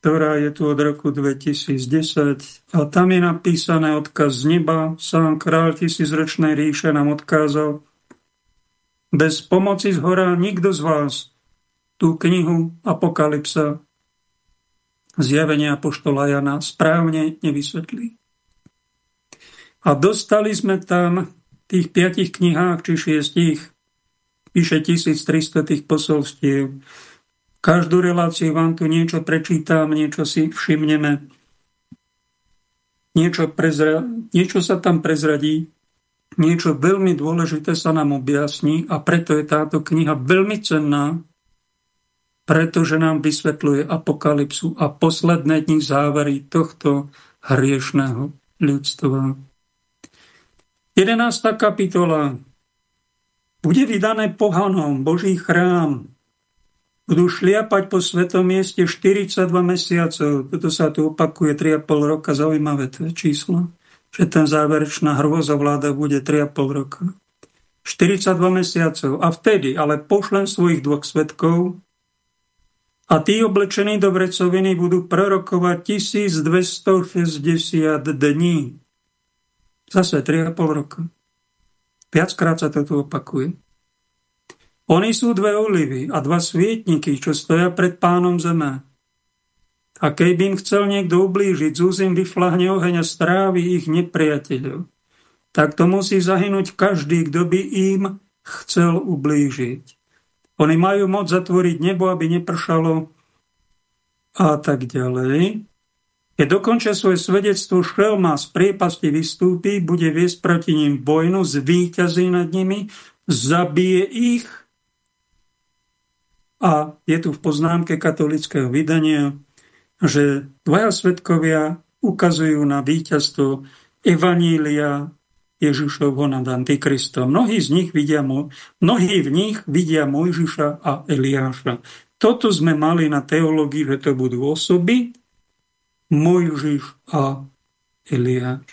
ktorá je tu od roku 2010 a tam je napísané odkaz z neba. Sám král tisícročnej ríše nám odkázal bez pomoci z hora nikto z vás tú knihu Apokalypsa zjavenia poštola Jana správne nevysvetlí. A dostali sme tam v tých piatich knihách, či šiestich, píše 1300 tých posolstiev, Každú reláciu vám tu niečo prečítam, niečo si všimneme, niečo, prezra- niečo sa tam prezradí, niečo veľmi dôležité sa nám objasní a preto je táto kniha veľmi cenná, pretože nám vysvetľuje apokalypsu a posledné dni závery tohto hriešného ľudstva. 11. kapitola bude vydané pohanom Boží chrám, budú šliapať po svetom mieste 42 mesiacov. Toto sa tu opakuje 3,5 roka. Zaujímavé to je číslo. Že ten záverečná hrôza bude 3,5 roka. 42 mesiacov. A vtedy ale pošlem svojich dvoch svetkov a tí oblečení do vrecoviny budú prorokovať 1260 dní. Zase 3,5 roka. Viackrát sa to tu opakuje. Oni sú dve olivy a dva svietniky, čo stoja pred pánom zeme. A keď by im chcel niekto ublížiť, zúzim vyflahne oheň a strávi ich nepriateľov. Tak to musí zahynúť každý, kto by im chcel ublížiť. Oni majú moc zatvoriť nebo, aby nepršalo a tak ďalej. Keď dokončia svoje svedectvo, šelma z priepasti vystúpi, bude viesť proti ním vojnu, zvýťazí nad nimi, zabije ich a je tu v poznámke katolického vydania, že dvaja svetkovia ukazujú na víťazstvo Evanília Ježišovho nad Antikristom. Mnohí z nich vidia, mnohí v nich vidia Mojžiša a Eliáša. Toto sme mali na teológii, že to budú osoby, Mojžiš a Eliáš.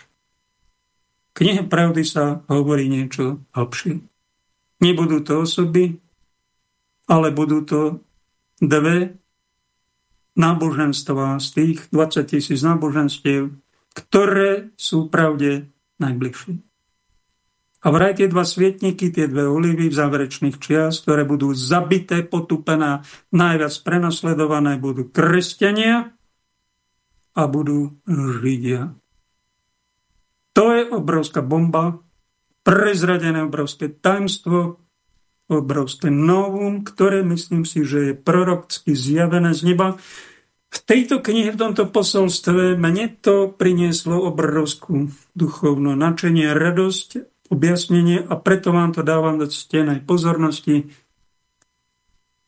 V knihe pravdy sa hovorí niečo hlbšie. Nebudú to osoby, ale budú to dve náboženstva z tých 20 tisíc náboženstiev, ktoré sú pravde najbližšie. A vraj tie dva svietniky, tie dve olivy v záverečných čias, ktoré budú zabité, potupené, najviac prenasledované, budú kresťania a budú židia. To je obrovská bomba, prezradené obrovské tajemstvo, obrovské novum, ktoré myslím si, že je prorocky zjavené z neba. V tejto knihe, v tomto posolstve mne to prinieslo obrovskú duchovnú načenie, radosť, objasnenie a preto vám to dávam do ctenej pozornosti.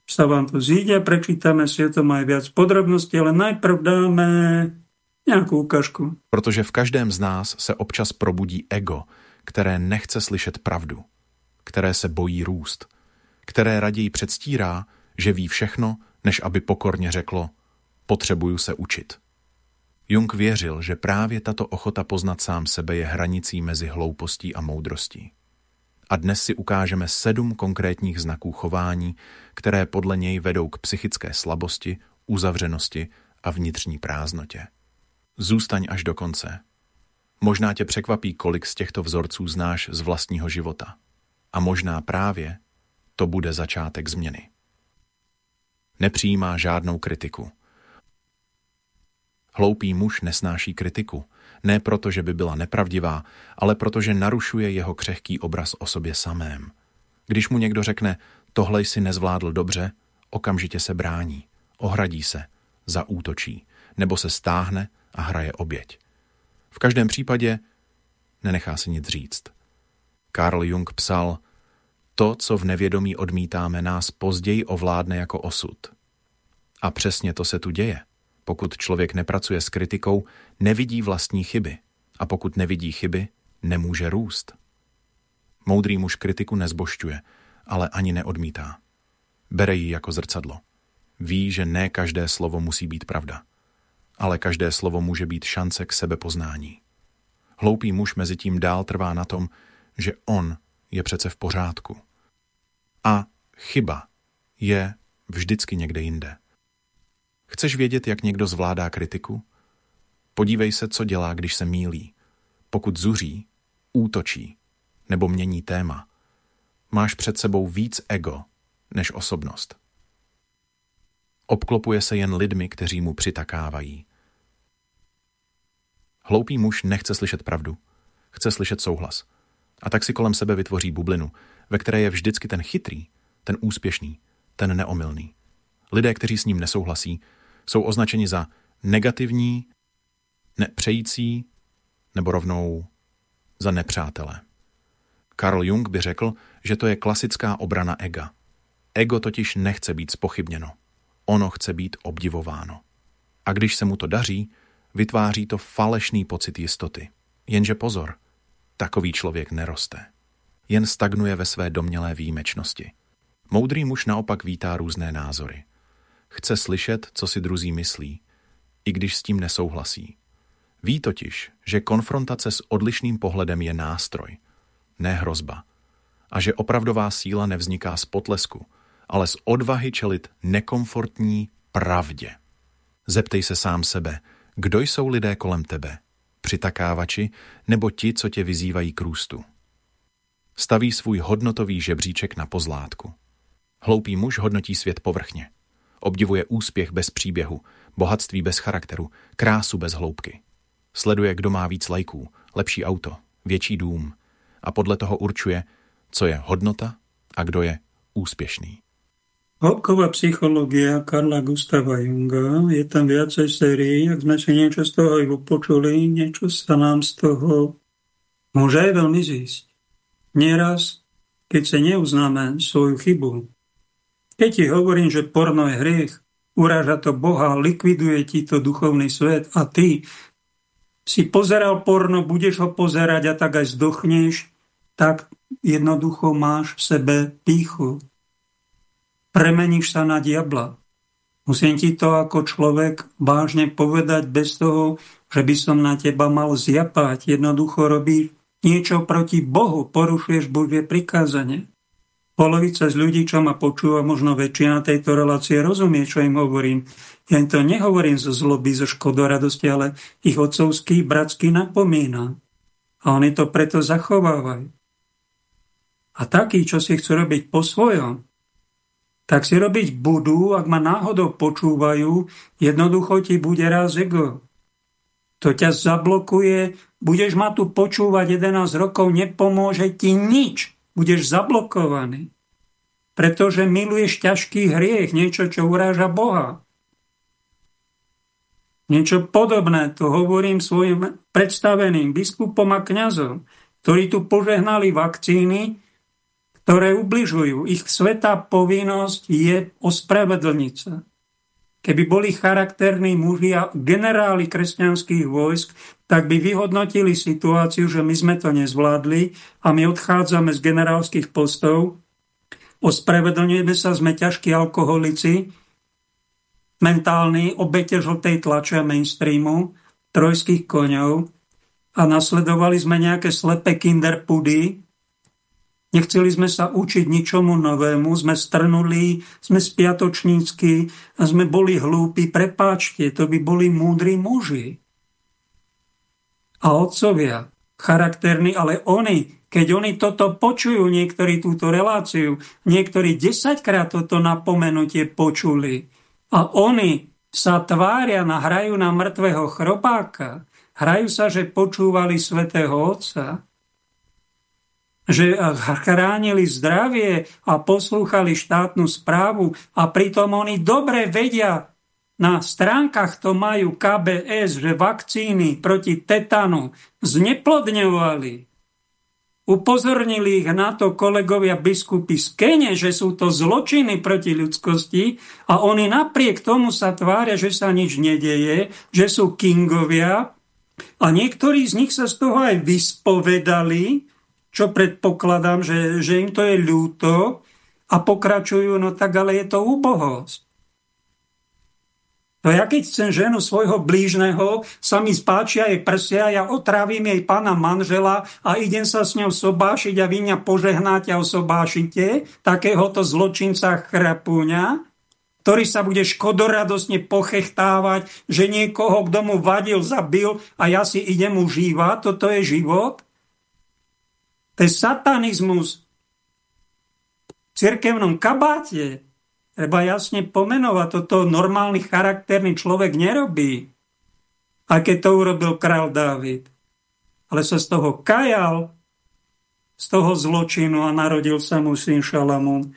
Sa vám to zíde, prečítame si o tom aj viac podrobností, ale najprv dáme nějakou ukážku. Protože v každém z nás se občas probudí ego, které nechce slyšet pravdu které se bojí růst, které raději předstírá, že ví všechno, než aby pokorně řeklo, potřebuju se učit. Jung věřil, že právě tato ochota poznat sám sebe je hranicí mezi hloupostí a moudrostí. A dnes si ukážeme sedm konkrétních znaků chování, které podle něj vedou k psychické slabosti, uzavřenosti a vnitřní prázdnotě. Zůstaň až do konce. Možná tě překvapí, kolik z těchto vzorců znáš z vlastního života – a možná právě to bude začátek změny. Nepřijímá žádnou kritiku. Hloupý muž nesnáší kritiku, Ne proto, že by byla nepravdivá, ale protože narušuje jeho křehký obraz o sobě samém. Když mu někdo řekne, tohle si nezvládl dobře, okamžitě se brání, ohradí se, zaútočí, nebo se stáhne a hraje oběť. V každém případě nenechá si nic říct. Karl Jung psal, to, co v nevědomí odmítáme, nás později ovládne jako osud. A přesně to se tu děje. Pokud člověk nepracuje s kritikou, nevidí vlastní chyby. A pokud nevidí chyby, nemůže růst. Moudrý muž kritiku nezbošťuje, ale ani neodmítá. Bere ji jako zrcadlo. Ví, že ne každé slovo musí být pravda, ale každé slovo může být šance k sebepoznání. Hloupý muž mezi tím dál trvá na tom, že on je přece v pořádku. A chyba je vždycky někde jinde. Chceš vědět, jak někdo zvládá kritiku? Podívej se, co dělá, když se mílí. Pokud zuří, útočí nebo mění téma. Máš před sebou víc ego než osobnost. Obklopuje se jen lidmi, kteří mu přitakávají. Hloupý muž nechce slyšet pravdu, chce slyšet souhlas. A tak si kolem sebe vytvoří bublinu, ve které je vždycky ten chytrý, ten úspěšný, ten neomylný. Lidé, kteří s ním nesouhlasí, jsou označeni za negativní, nepřející nebo rovnou za nepřátelé. Karl Jung by řekl, že to je klasická obrana ega. Ego totiž nechce být spochybněno. Ono chce být obdivováno. A když se mu to daří, vytváří to falešný pocit jistoty. Jenže pozor, takový člověk neroste. Jen stagnuje ve své domnělé výjimečnosti. Moudrý muž naopak vítá různé názory. Chce slyšet, co si druzí myslí, i když s tím nesouhlasí. Ví totiž, že konfrontace s odlišným pohledem je nástroj, ne hrozba. A že opravdová síla nevzniká z potlesku, ale z odvahy čelit nekomfortní pravdě. Zeptej se sám sebe, kdo jsou lidé kolem tebe? Přitakávači nebo ti, co tě vyzývají k růstu? Staví svůj hodnotový žebříček na pozlátku. Hloupý muž hodnotí svět povrchně. Obdivuje úspěch bez příběhu, bohatství bez charakteru, krásu bez hloubky. Sleduje, kdo má víc lajků, lepší auto, větší dům a podle toho určuje, co je hodnota a kdo je úspěšný. Hĺbková psychológia Karla Gustava Junga, je tam viacej sérií, ak sme si niečo z toho aj počuli, niečo sa nám z toho môže aj veľmi zísť. Nieraz, keď sa neuznáme svoju chybu, keď ti hovorím, že porno je hriech, uráža to Boha, likviduje ti to duchovný svet a ty si pozeral porno, budeš ho pozerať a tak aj zdochneš, tak jednoducho máš v sebe píchu, premeníš sa na diabla. Musím ti to ako človek vážne povedať bez toho, že by som na teba mal zjapať. Jednoducho robíš niečo proti Bohu, porušuješ Božie prikázanie. Polovica z ľudí, čo ma počúva, možno väčšina tejto relácie rozumie, čo im hovorím. Ja im to nehovorím zo zloby, zo škodoradosti, ale ich otcovský, bratský napomína. A oni to preto zachovávajú. A takí, čo si chcú robiť po svojom, tak si robiť budú, ak ma náhodou počúvajú, jednoducho ti bude raz ego. To ťa zablokuje, budeš ma tu počúvať 11 rokov, nepomôže ti nič, budeš zablokovaný. Pretože miluješ ťažký hriech, niečo, čo uráža Boha. Niečo podobné, to hovorím svojim predstaveným biskupom a kňazom, ktorí tu požehnali vakcíny, ktoré ubližujú. Ich svetá povinnosť je ospravedlniť sa. Keby boli charakterní muži a generáli kresťanských vojsk, tak by vyhodnotili situáciu, že my sme to nezvládli a my odchádzame z generálskych postov, ospravedlňujeme sa, sme ťažkí alkoholici, mentálni obete žltej tlače a mainstreamu, trojských koňov a nasledovali sme nejaké slepé kinderpudy, Nechceli sme sa učiť ničomu novému, sme strnuli, sme spiatočnícky a sme boli hlúpi. Prepáčte, to by boli múdri muži. A otcovia, charakterní, ale oni, keď oni toto počujú, niektorí túto reláciu, niektorí desaťkrát toto napomenutie počuli a oni sa tvária na hrajú na mŕtvého chropáka, Hrajú sa, že počúvali svätého Otca, že chránili zdravie a poslúchali štátnu správu a pritom oni dobre vedia, na stránkach to majú KBS, že vakcíny proti tetanu zneplodňovali. Upozornili ich na to kolegovia biskupy z Kene, že sú to zločiny proti ľudskosti a oni napriek tomu sa tvária, že sa nič nedeje, že sú kingovia a niektorí z nich sa z toho aj vyspovedali, čo predpokladám, že, že im to je ľúto a pokračujú, no tak ale je to úbohosť. No ja keď chcem ženu svojho blížneho, sa mi spáčia jej prsia, ja otrávim jej pána manžela a idem sa s ňou sobášiť a vy mňa požehnáte a osobášite takéhoto zločinca chrapúňa, ktorý sa bude škodoradosne pochechtávať, že niekoho, kto mu vadil, zabil a ja si idem užívať. Toto je život? To je satanizmus v cirkevnom kabáte. Treba jasne pomenovať, toto normálny charakterný človek nerobí. A keď to urobil král Dávid. Ale sa z toho kajal, z toho zločinu a narodil sa mu syn Šalamún.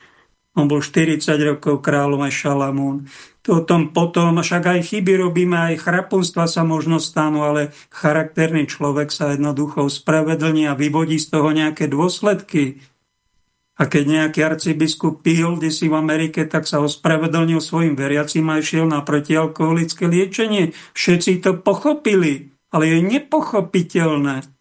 On bol 40 rokov kráľom aj Šalamún. To potom, však aj chyby robíme, aj chrapunstva sa možno stanú, ale charakterný človek sa jednoducho spravedlní a vyvodí z toho nejaké dôsledky. A keď nejaký arcibiskup pil si v Amerike, tak sa ospravedlnil svojim veriacim a išiel na protialkoholické liečenie. Všetci to pochopili, ale je nepochopiteľné,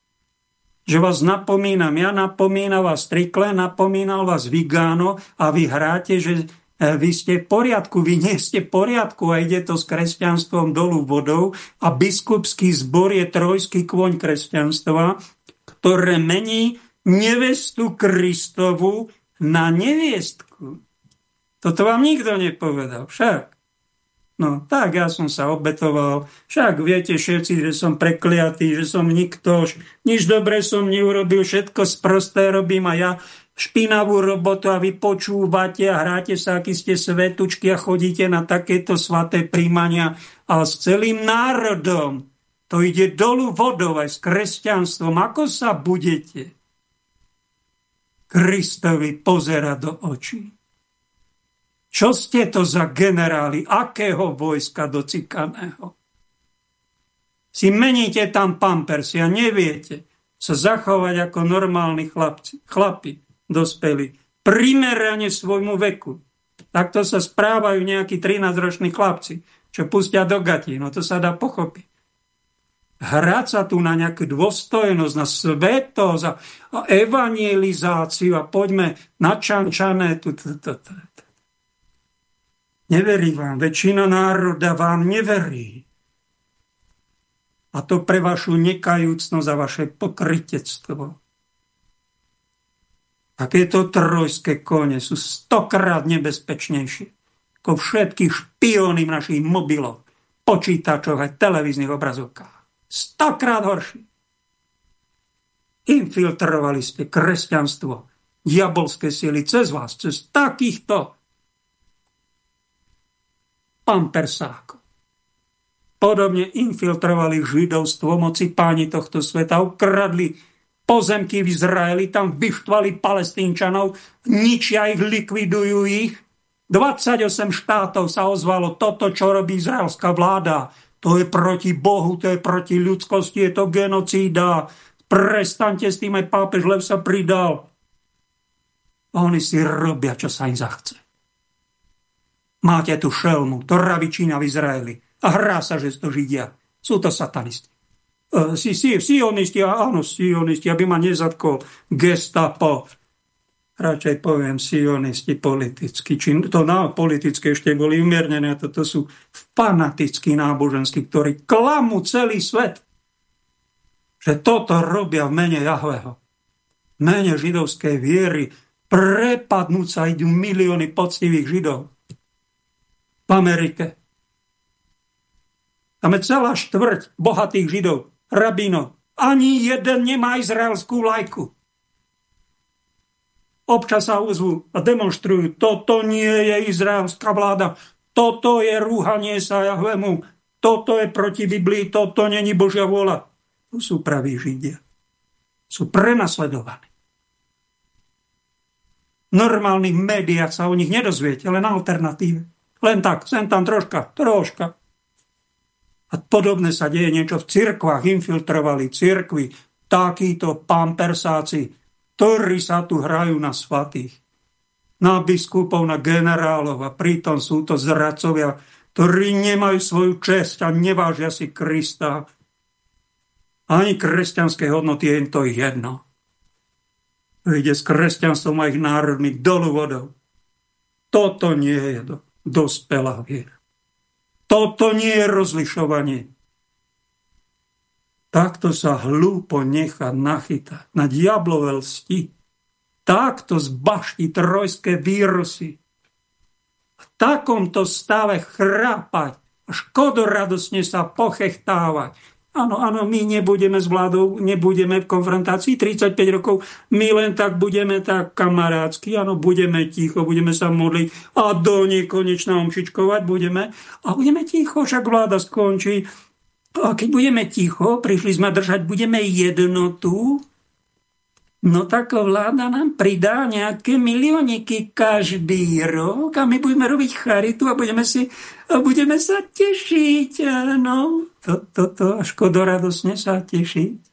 že vás napomínam, ja napomínam vás Trikle, napomínal vás Vigáno a vy hráte, že e, vy ste v poriadku, vy nie ste v poriadku a ide to s kresťanstvom dolu vodou a biskupský zbor je trojský kvoň kresťanstva, ktoré mení nevestu Kristovu na neviestku. Toto vám nikto nepovedal, však. No tak, ja som sa obetoval. Však viete všetci, že som prekliatý, že som niktož. Nič dobre som neurobil, všetko sprosté robím a ja špinavú robotu a vy počúvate a hráte sa, aký ste svetučky a chodíte na takéto svaté príjmania. A s celým národom to ide dolu vodou aj s kresťanstvom. Ako sa budete? Kristovi pozera do očí. Čo ste to za generáli? Akého vojska docikaného? Si meníte tam pampersy a neviete sa zachovať ako normálni chlapci, chlapi, dospeli, primerane svojmu veku. Takto sa správajú nejakí 13-roční chlapci, čo pustia do gatí. No to sa dá pochopiť hrať sa tu na nejakú dôstojnosť, na svetosť a, evangelizáciu a poďme načančané. Tu, tu, tu, tu. Neverí vám, väčšina národa vám neverí. A to pre vašu nekajúcnosť a vaše pokrytectvo. Takéto trojské kone sú stokrát nebezpečnejšie ako všetky špióny v našich mobiloch, počítačoch a televíznych obrazovkách. Stokrát horší. Infiltrovali ste kresťanstvo, diabolské sily cez vás, cez takýchto pampersákov. Podobne infiltrovali židovstvo moci páni tohto sveta, ukradli pozemky v Izraeli, tam vyštvali palestínčanov, ničia ich, likvidujú ich. 28 štátov sa ozvalo toto, čo robí izraelská vláda. To je proti Bohu, to je proti ľudskosti, je to genocída. Prestaňte s tým, aj pápež Lev sa pridal. Oni si robia, čo sa im zachce. Máte tu šelmu, to ravičína v Izraeli. A hrá sa, že to Židia. Sú to satanisti. Uh, si, si, sionisti, áno, sionisti, aby ma nezatkol gestapo, radšej poviem sionisti politicky. Či to na politické ešte boli umiernené, toto sú fanatickí náboženskí, ktorí klamú celý svet, že toto robia v mene Jahveho. V mene židovskej viery prepadnúť sa idú milióny poctivých židov Amerike. Tam je celá štvrť bohatých židov, rabínov. Ani jeden nemá izraelskú lajku občas sa ozvú a demonstrujú. Toto nie je izraelská vláda. Toto je rúhanie sa Jahvemu. Toto je proti Biblii. Toto není Božia vôľa. To sú praví Židia. Sú prenasledovaní. V normálnych médiách sa o nich nedozviete, len na alternatíve. Len tak, sem tam troška, troška. A podobné sa deje niečo v cirkvách, infiltrovali cirkvy, takíto pampersáci, ktorí sa tu hrajú na svatých, na biskupov, na generálov a pritom sú to zradcovia, ktorí nemajú svoju česť a nevážia si Krista. Ani kresťanské hodnoty je im to jedno. Ide s kresťanstvom a ich národných dolu vodou. Toto nie je dospelá viera. Toto nie je rozlišovanie. Takto sa hlúpo nechá nachytať na diablové lsti. Takto zbaští trojské vírusy. V takomto stave chrápať a škodoradosne sa pochechtávať. Áno, áno, my nebudeme s vládou, nebudeme v konfrontácii. 35 rokov, my len tak budeme tak kamarádsky, áno, budeme ticho, budeme sa modliť a do nekonečna omšičkovať budeme. A budeme ticho, však vláda skončí. A keď budeme ticho, prišli sme držať, budeme jednotu, No tak vláda nám pridá nejaké milióniky každý rok a my budeme robiť charitu a budeme, si, a budeme sa tešiť. No, to, to, to škodoradosne sa tešiť.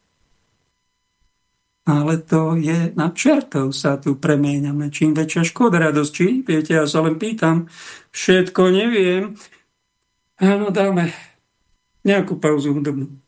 Ale to je na čertov sa tu premieňame. Čím väčšia škodoradosť, či? Viete, ja sa len pýtam. Všetko neviem. Áno, dáme nejakú pauzu hudobnú.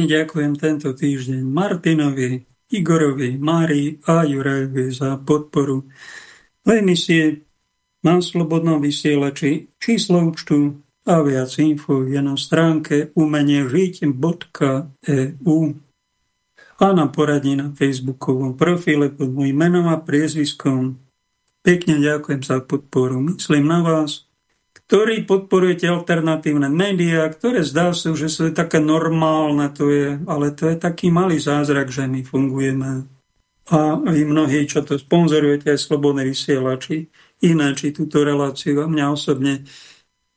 Pekne ďakujem tento týždeň Martinovi, Igorovi, Mári a Jurajovi za podporu. Emisie na Slobodnom vysielači číslo účtu a viac info je na stránke umeniežiť.eu a na poradní na facebookovom profile pod môjim menom a priezviskom. Pekne ďakujem za podporu. Myslím na vás ktorí podporujete alternatívne médiá, ktoré zdá sa, že sú také normálne, to je, ale to je taký malý zázrak, že my fungujeme. A vy mnohí, čo to sponzorujete, aj slobodní vysielači, iné, či túto reláciu a mňa osobne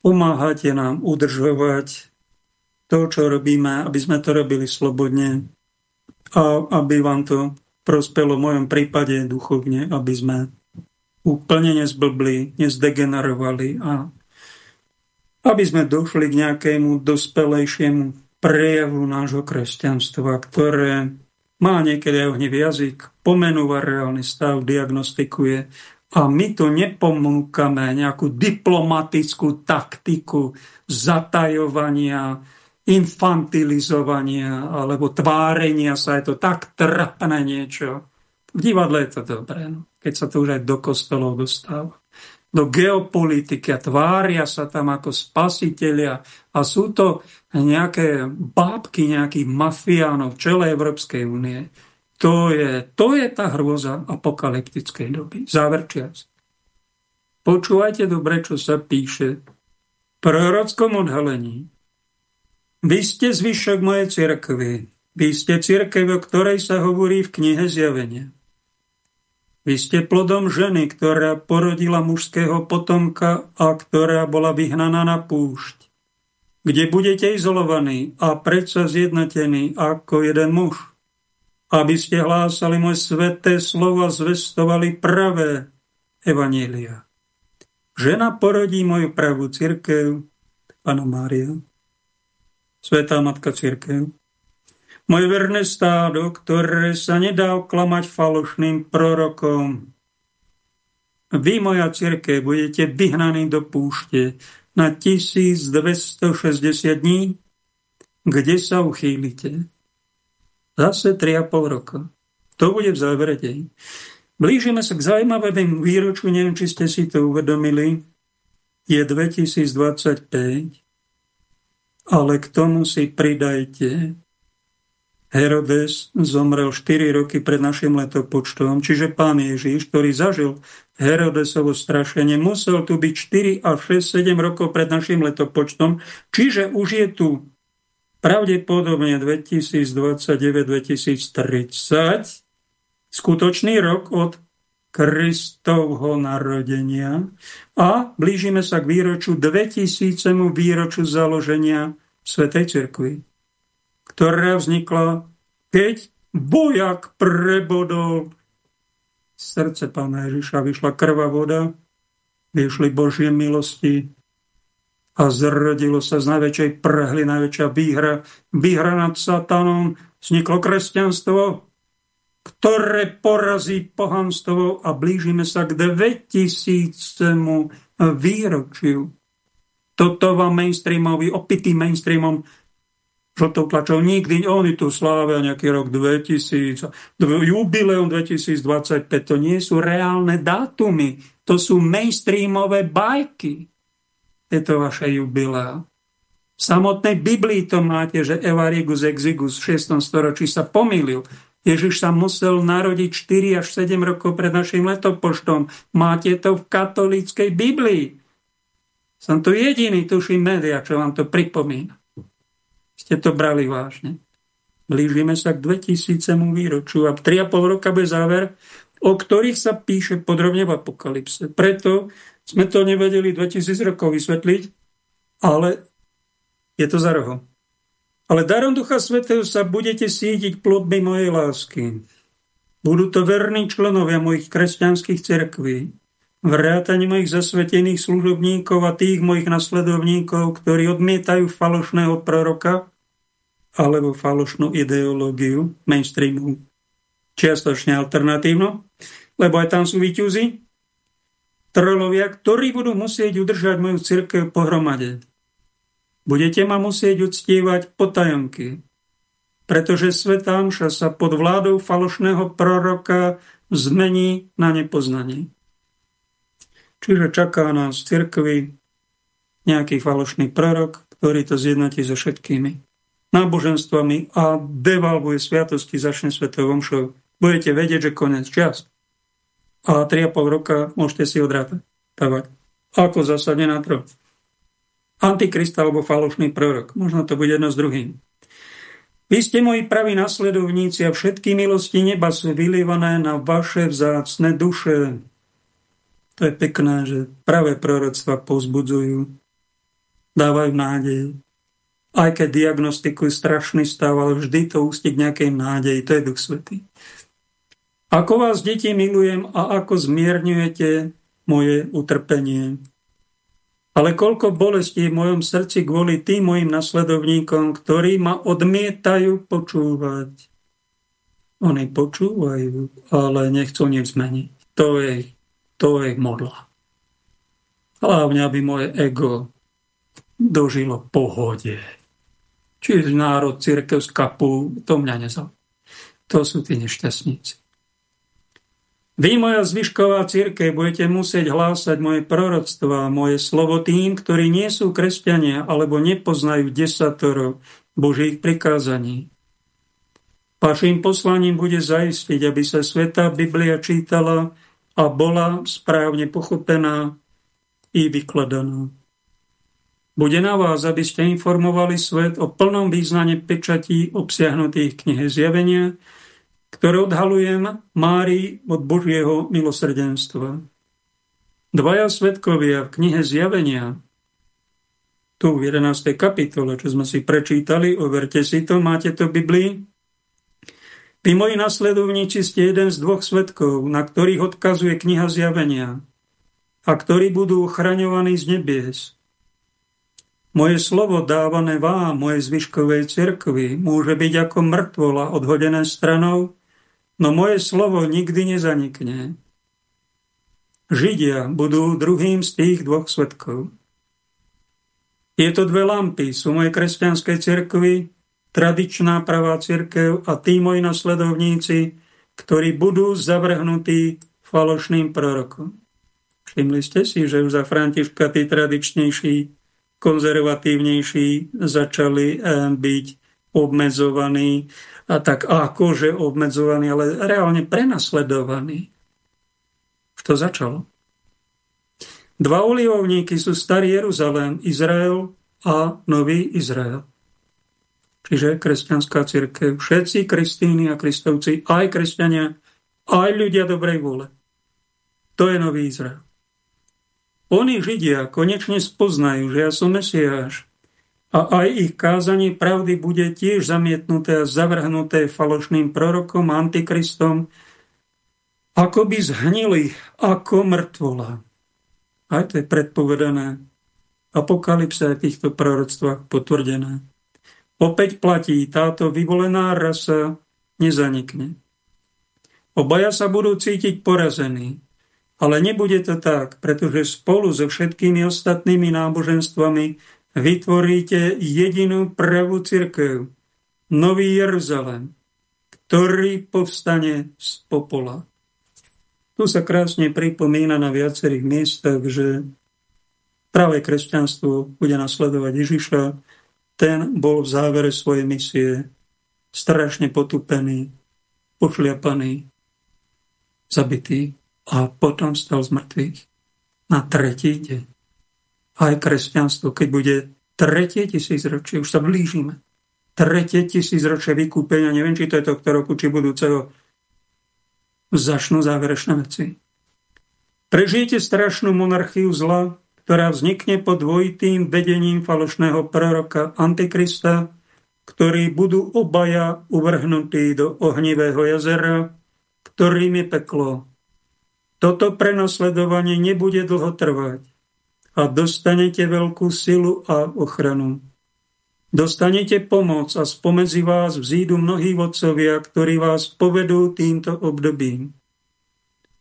pomáhate nám udržovať to, čo robíme, aby sme to robili slobodne a aby vám to prospelo v mojom prípade duchovne, aby sme úplne nezblbli, nezdegenerovali a aby sme došli k nejakému dospelejšiemu prejavu nášho kresťanstva, ktoré má niekedy aj ohnivý jazyk, pomenúva reálny stav, diagnostikuje a my tu nepomúkame nejakú diplomatickú taktiku zatajovania, infantilizovania alebo tvárenia sa, je to tak trapné niečo. V divadle je to dobré, no, keď sa to už aj do kostolov dostáva do geopolitiky a tvária sa tam ako spasitelia a sú to nejaké bábky nejakých mafiánov v čele Európskej únie. To je, to je tá hrôza apokalyptickej doby. Záver. Počúvajte dobre, čo sa píše v prorockom odhalení. Vy ste zvyšok mojej cirkvy. Vy ste cirkev, o ktorej sa hovorí v knihe Zjavenia. Vy ste plodom ženy, ktorá porodila mužského potomka a ktorá bola vyhnaná na púšť, kde budete izolovaní a predsa zjednotení ako jeden muž, aby ste hlásali moje sveté slova, zvestovali pravé evanília. Žena porodí moju pravú církev, Pana Mária, Svetá Matka církev, moje verné stádo, ktoré sa nedá oklamať falošným prorokom. Vy, moja církev, budete vyhnaní do púšte na 1260 dní, kde sa uchýlite. Zase 3,5 roka. To bude v závere deň. Blížime sa k zaujímavému výroču, neviem, či ste si to uvedomili. Je 2025, ale k tomu si pridajte Herodes zomrel 4 roky pred našim letopočtom, čiže pán Ježiš, ktorý zažil Herodesovo strašenie, musel tu byť 4 až 6, 7 rokov pred našim letopočtom, čiže už je tu pravdepodobne 2029-2030 skutočný rok od Kristovho narodenia a blížime sa k výroču 2000. výroču založenia Svetej Cirkvi ktorá vznikla, keď bojak prebodol. Srdce pána Ježiša, vyšla krvá voda, vyšli Božie milosti a zrodilo sa z najväčšej prehly, najväčšia výhra, výhra nad satanom, vzniklo kresťanstvo, ktoré porazí pohanstvo a blížime sa k 2000 výročiu. Toto vám mainstreamovi, opitý mainstreamom tlačou. Nikdy, oni tu slávia nejaký rok 2000, jubileum 2025, to nie sú reálne dátumy, to sú mainstreamové bajky. Je to vaše jubilea. V samotnej Biblii to máte, že Evarigus Exigus v 6. storočí sa pomýlil. Ježiš sa musel narodiť 4 až 7 rokov pred našim letopoštom. Máte to v katolíckej Biblii. Som tu jediný, tuším, média, čo vám to pripomína ste to brali vážne. Blížime sa k 2000 výročiu a 3,5 roka bude záver, o ktorých sa píše podrobne v Apokalypse. Preto sme to nevedeli 2000 rokov vysvetliť, ale je to za rohom. Ale darom Ducha Svetého sa budete sítiť plodmi mojej lásky. Budú to verní členovia mojich kresťanských cerkví, vrátane mojich zasvetených služobníkov a tých mojich nasledovníkov, ktorí odmietajú falošného proroka alebo falošnú ideológiu mainstreamu, čiastočne alternatívnu, lebo aj tam sú výťuzy, trolovia, ktorí budú musieť udržať moju církev pohromade. Budete ma musieť uctievať potajomky, pretože Svetá Amša sa pod vládou falošného proroka zmení na nepoznanie. Čiže čaká nás v cirkvi nejaký falošný prorok, ktorý to zjednotí so všetkými náboženstvami a devalvuje sviatosti, začne svetovom omšou. Budete vedieť, že konec čas. A 3,5 roka môžete si odrátať. Ako zasadne na trh. Antikrist alebo falošný prorok. Možno to bude jedno s druhým. Vy ste moji praví nasledovníci a všetky milosti neba sú vylievané na vaše vzácne duše. To je pekné, že pravé proroctva pozbudzujú, dávajú nádej aj keď diagnostikujú strašný stav, ale vždy to ústi k nejakej nádeji, to je Duch Svetý. Ako vás, deti, milujem a ako zmierňujete moje utrpenie. Ale koľko bolesti v mojom srdci kvôli tým mojim nasledovníkom, ktorí ma odmietajú počúvať. Oni počúvajú, ale nechcú nič zmeniť. To je, to je modla. Hlavne, aby moje ego dožilo pohode. Či národ, církev, skapu, to mňa nezaujíma. To sú tí nešťastníci. Vy, moja zvyšková církev, budete musieť hlásať moje proroctva, moje slovo tým, ktorí nie sú kresťania alebo nepoznajú desatoro Božích prikázaní. Vašim poslaním bude zaistiť, aby sa Svetá Biblia čítala a bola správne pochopená i vykladaná. Bude na vás, aby ste informovali svet o plnom význane pečatí obsiahnutých knihe Zjavenia, ktoré odhalujem Mári od Božieho milosrdenstva. Dvaja svetkovia v knihe Zjavenia, tu v 11. kapitole, čo sme si prečítali, overte si to, máte to v Biblii. Vy, moji nasledovníci, ste jeden z dvoch svetkov, na ktorých odkazuje kniha Zjavenia a ktorí budú ochraňovaní z nebies. Moje slovo dávané vám, moje zvyškovej cirkvi, môže byť ako mŕtvola odhodené stranou, no moje slovo nikdy nezanikne. Židia budú druhým z tých dvoch svetkov. Tieto dve lampy sú moje kresťanskej cirkvi, tradičná pravá cirkev a tí moji nasledovníci, ktorí budú zavrhnutí falošným prorokom. Všimli ste si, že už za Františka tí tradičnejší, konzervatívnejší začali eh, byť obmedzovaní a tak akože obmedzovaní, ale reálne prenasledovaní. To začalo. Dva olivovníky sú Starý Jeruzalém, Izrael a Nový Izrael. Čiže kresťanská církev, všetci kristíni a kristovci, aj kresťania, aj ľudia dobrej vôle. To je Nový Izrael. Oni Židia konečne spoznajú, že ja som Mesiáš, a aj ich kázanie pravdy bude tiež zamietnuté a zavrhnuté falošným prorokom antikristom, ako by zhnili ako mŕtvola. Aj to je predpovedané. Apokalypse v týchto proroctvách potvrdené. Opäť platí, táto vyvolená rasa nezanikne. Obaja sa budú cítiť porazení, ale nebude to tak, pretože spolu so všetkými ostatnými náboženstvami vytvoríte jedinú pravú církev, Nový Jeruzalem, ktorý povstane z popola. Tu sa krásne pripomína na viacerých miestach, že práve kresťanstvo bude nasledovať Ježiša. Ten bol v závere svojej misie strašne potupený, pošliapaný, zabitý a potom stal z mŕtvych na tretí deň aj kresťanstvo, keď bude tretie tisícročie, už sa blížime, tretie tisícročie vykúpenia, neviem, či to je tohto roku, či budúceho, začnú záverečné veci. Prežijete strašnú monarchiu zla, ktorá vznikne pod dvojitým vedením falošného proroka Antikrista, ktorí budú obaja uvrhnutí do ohnivého jazera, ktorým je peklo. Toto prenasledovanie nebude dlho trvať a dostanete veľkú silu a ochranu. Dostanete pomoc a spomedzi vás vzídu mnohí vodcovia, ktorí vás povedú týmto obdobím.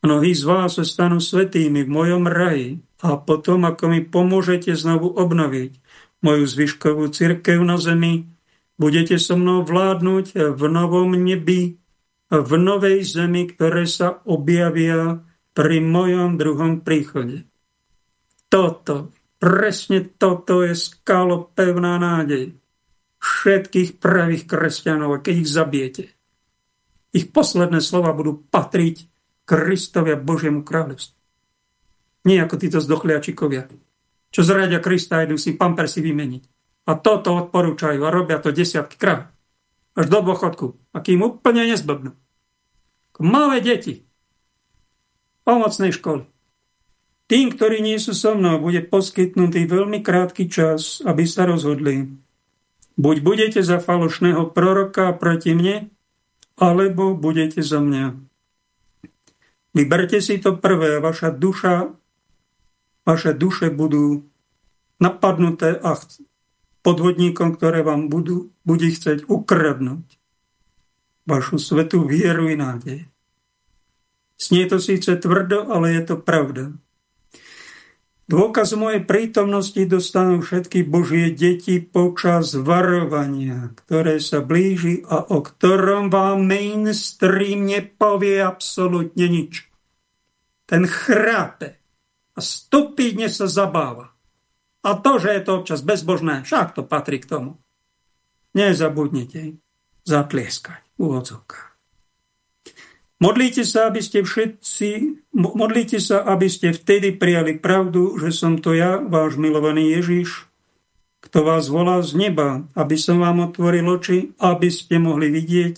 Mnohí z vás sa stanú svetými v mojom raji a potom, ako mi pomôžete znovu obnoviť moju zvyškovú cirkev na zemi, budete so mnou vládnuť v novom nebi, v novej zemi, ktoré sa objavia pri mojom druhom príchode toto, presne toto je skalo pevná nádej všetkých pravých kresťanov, a keď ich zabijete. Ich posledné slova budú patriť Kristovi a Božiemu kráľovstvu. Nie ako títo zdochliačikovia, čo zradia Krista a idú si pampersy vymeniť. A toto odporúčajú a robia to desiatky krát. Až do dôchodku. A kým úplne nezblbnú. Malé deti. Pomocnej školy. Tým, ktorí nie sú so mnou, bude poskytnutý veľmi krátky čas, aby sa rozhodli. Buď budete za falošného proroka proti mne, alebo budete za mňa. Vyberte si to prvé, vaša duša, vaše duše budú napadnuté a podvodníkom, ktoré vám budú, budú chcieť ukradnúť vašu svetú vieru i nádej. Snie to síce tvrdo, ale je to pravda. Dôkaz mojej prítomnosti dostanú všetky Božie deti počas varovania, ktoré sa blíži a o ktorom vám mainstream nepovie absolútne nič. Ten chrápe a stupidne sa zabáva. A to, že je to občas bezbožné, však to patrí k tomu. Nezabudnite zatlieskať v úvodzovkách. Modlite sa, aby ste všetci, modlite sa, aby ste vtedy prijali pravdu, že som to ja, váš milovaný Ježiš, kto vás volá z neba, aby som vám otvoril oči, aby ste mohli vidieť,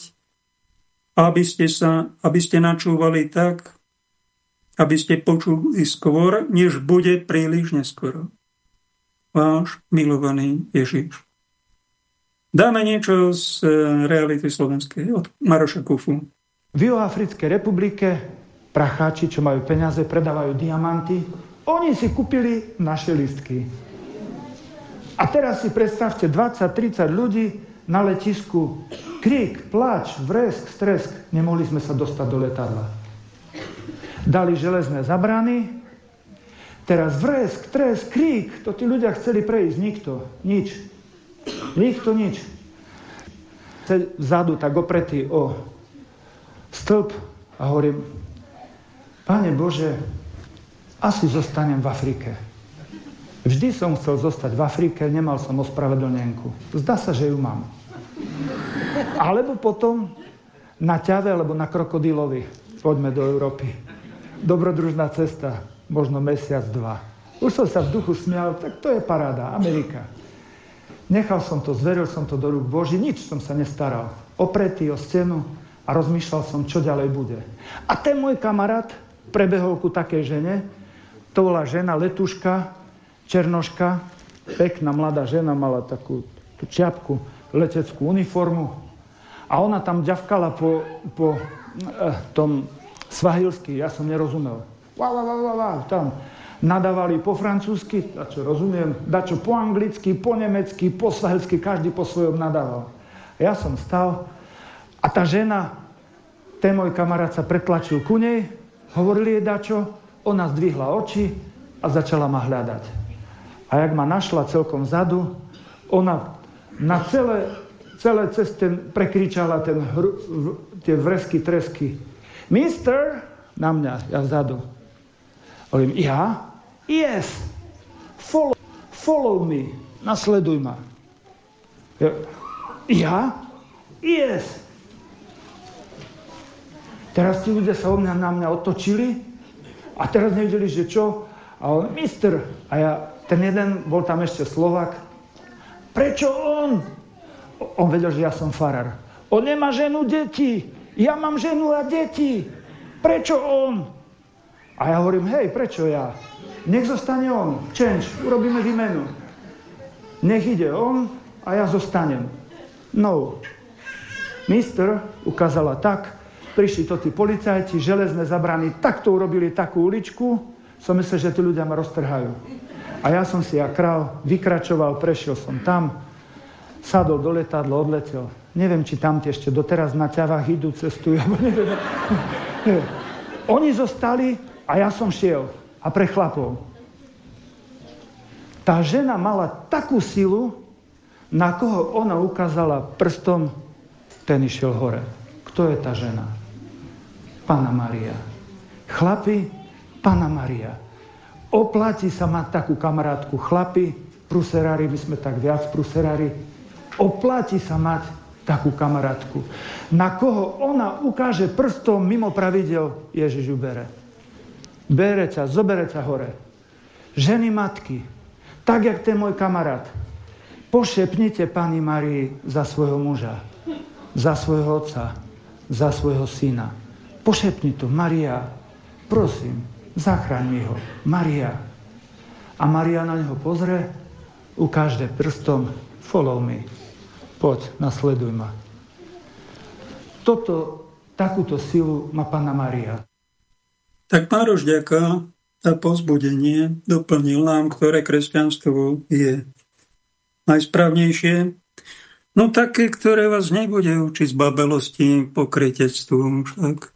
aby ste, sa, aby ste načúvali tak, aby ste počuli skôr, než bude príliš neskoro. Váš milovaný Ježiš. Dáme niečo z reality slovenskej od Maroša Kufu. V Juhoafrickej republike pracháči, čo majú peniaze, predávajú diamanty. Oni si kúpili naše listky. A teraz si predstavte 20-30 ľudí na letisku. Krik, plač, vresk, stresk. Nemohli sme sa dostať do letadla. Dali železné zabrany. Teraz vresk, tresk, krík. To tí ľudia chceli prejsť. Nikto. Nič. Nikto nič. Vzadu tak opretý o stĺp a hovorím, Pane Bože, asi zostanem v Afrike. Vždy som chcel zostať v Afrike, nemal som ospravedlnenku. Zdá sa, že ju mám. Alebo potom na ťave, alebo na krokodílovi. Poďme do Európy. Dobrodružná cesta, možno mesiac, dva. Už som sa v duchu smial, tak to je paráda, Amerika. Nechal som to, zveril som to do rúk Boží, nič som sa nestaral. Opretý o stenu, a rozmýšľal som, čo ďalej bude. A ten môj kamarát prebehol ku takej žene, to bola žena letuška, černoška, pekná mladá žena, mala takú tú čiapku, leteckú uniformu a ona tam ďavkala po, po eh, tom svahilsky, ja som nerozumel. Wow, wow, wow, wow, tam nadávali po francúzsky, čo rozumiem, dačo po anglicky, po nemecky, po svahilsky, každý po svojom nadával. Ja som stal, a tá žena, ten môj kamarát sa pretlačil ku nej, hovorili jej dačo, ona zdvihla oči a začala ma hľadať. A jak ma našla celkom zadu, ona na celé, celé cez ten prekričala ten hru, v, tie vresky, tresky. Mister, na mňa, ja vzadu. Hovorím, ja? Yes. Follow, follow me. Nasleduj ma. Ja? Yes. Teraz tí ľudia sa o mňa, na mňa otočili a teraz nevedeli, že čo. A on, mister, a ja, ten jeden, bol tam ešte Slovak, prečo on? On vedel, že ja som farár. On nemá ženu, deti. Ja mám ženu a deti. Prečo on? A ja hovorím, hej, prečo ja? Nech zostane on. Change, urobíme výmenu. Nech ide on a ja zostanem. No. Mister ukázala tak, prišli to tí policajti, železné zabrany, takto urobili takú uličku, som myslel, že tí ľudia ma roztrhajú. A ja som si, ja král, vykračoval, prešiel som tam, sadol do letadla, odletel. Neviem, či tam ešte doteraz na ťavách idú, cestujú, alebo neviem. Oni zostali a ja som šiel. A pre chlapov. Tá žena mala takú silu, na koho ona ukázala prstom, ten išiel hore. Kto je tá žena? Pana Maria. Chlapi, Pana Maria. Oplatí sa mať takú kamarátku. Chlapi, pruserári, my sme tak viac pruserári. Oplatí sa mať takú kamarátku. Na koho ona ukáže prstom mimo pravidel, Ježiš ju bere. Bere ťa, zobere ťa hore. Ženy matky, tak jak ten môj kamarát, pošepnite Pani Marii za svojho muža, za svojho otca, za svojho syna. Pošepni to, Maria, prosím, zachráň mi ho. Maria. A Maria na neho pozrie, ukáže prstom, follow me. Poď, nasleduj ma. Toto, takúto silu má Pana Maria. Tak Mároš, ďaká. a pozbudenie doplnil nám, ktoré kresťanstvo je najsprávnejšie. No také, ktoré vás nebude učiť z babelosti, pokrytectvu, však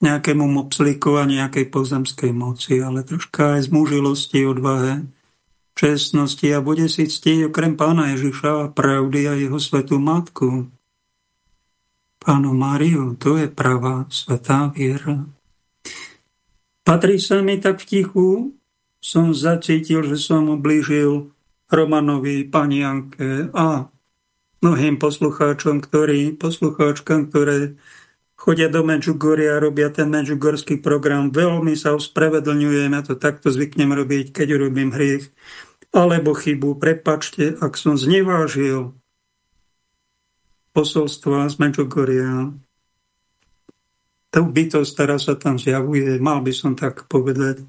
nejakému mopslíku a nejakej pozemskej moci, ale troška aj z mužilosti, odvahe, čestnosti a bude si ctiť okrem pána Ježiša a pravdy a jeho svetú matku. Pánu Máriu, to je pravá svetá viera. Patrí sa mi tak v tichu, som zacítil, že som ublížil Romanovi, pani Janke a mnohým poslucháčom, ktorí, poslucháčkam, ktoré chodia do Medžugoria a robia ten medžugorský program. Veľmi sa ospravedlňujem, ja to takto zvyknem robiť, keď urobím hriech alebo chybu. Prepačte, ak som znevážil posolstva z Medžugoria, tú bytosť, ktorá sa tam zjavuje, mal by som tak povedať.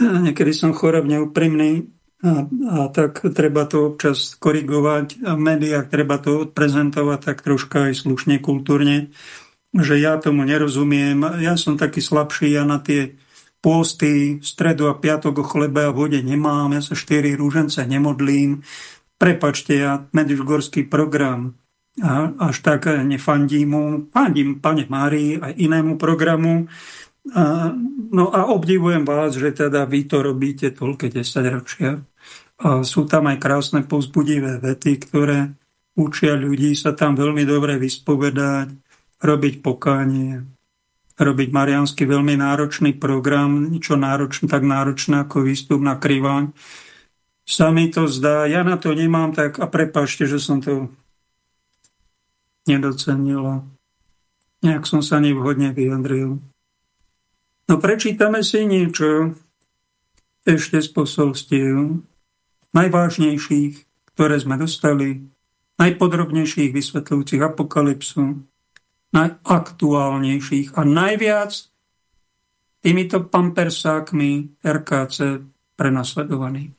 Niekedy som chorobne úprimný a, a tak treba to občas korigovať v médiách treba to odprezentovať tak troška aj slušne, kultúrne že ja tomu nerozumiem. Ja som taký slabší, ja na tie pôsty, stredu a piatok o chlebe a vode nemám, ja sa štyri rúžence nemodlím. Prepačte, ja medišgorský program a až tak nefandím mu. Fandím pane Márii aj inému programu. A, no a obdivujem vás, že teda vy to robíte toľké 10 ročia. A sú tam aj krásne pozbudivé vety, ktoré učia ľudí sa tam veľmi dobre vyspovedať, robiť pokánie, robiť mariansky veľmi náročný program, niečo náročné, tak náročné ako výstup na kriváň. Sa mi to zdá, ja na to nemám tak, a prepašte, že som to nedocenila. Nejak som sa nevhodne vyjadril. No prečítame si niečo ešte z posolstiev, najvážnejších, ktoré sme dostali, najpodrobnejších vysvetľujúcich apokalypsu, najaktuálnejších a najviac týmito pampersákmi RKC prenasledovaní.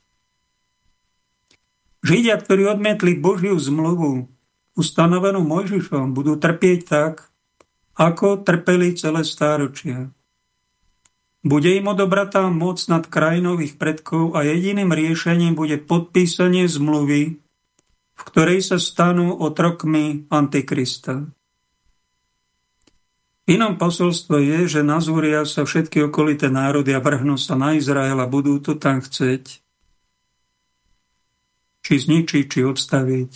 Židia, ktorí odmietli Božiu zmluvu ustanovenú Mojžišom, budú trpieť tak, ako trpeli celé stáročia. Bude im odobratá moc nad krajinou ich predkov a jediným riešením bude podpísanie zmluvy, v ktorej sa stanú otrokmi Antikrista. Inom posolstvo je, že nazúria sa všetky okolité národy a vrhnú sa na Izrael a budú to tam chceť. Či zničiť, či odstaviť.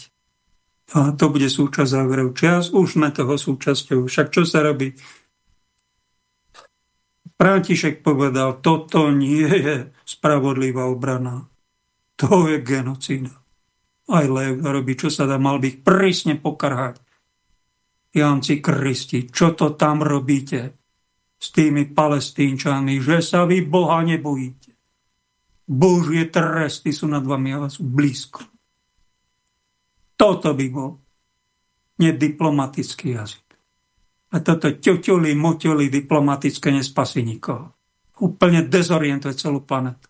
A to bude súčasť záverov čias. Už sme toho súčasťou. Však čo sa robí? František povedal, toto nie je spravodlivá obrana. To je genocída. Aj Lev robí, čo sa dá, mal by ich prísne pokarhať. Janci Kristi, čo to tam robíte s tými palestínčanmi, že sa vy Boha nebojíte. Božie tresty sú nad vami a vás blízko. Toto by bol nediplomatický jazyk. A toto ťoťoli, moťoli diplomatické nespasí nikoho. Úplne dezorientuje celú planetu.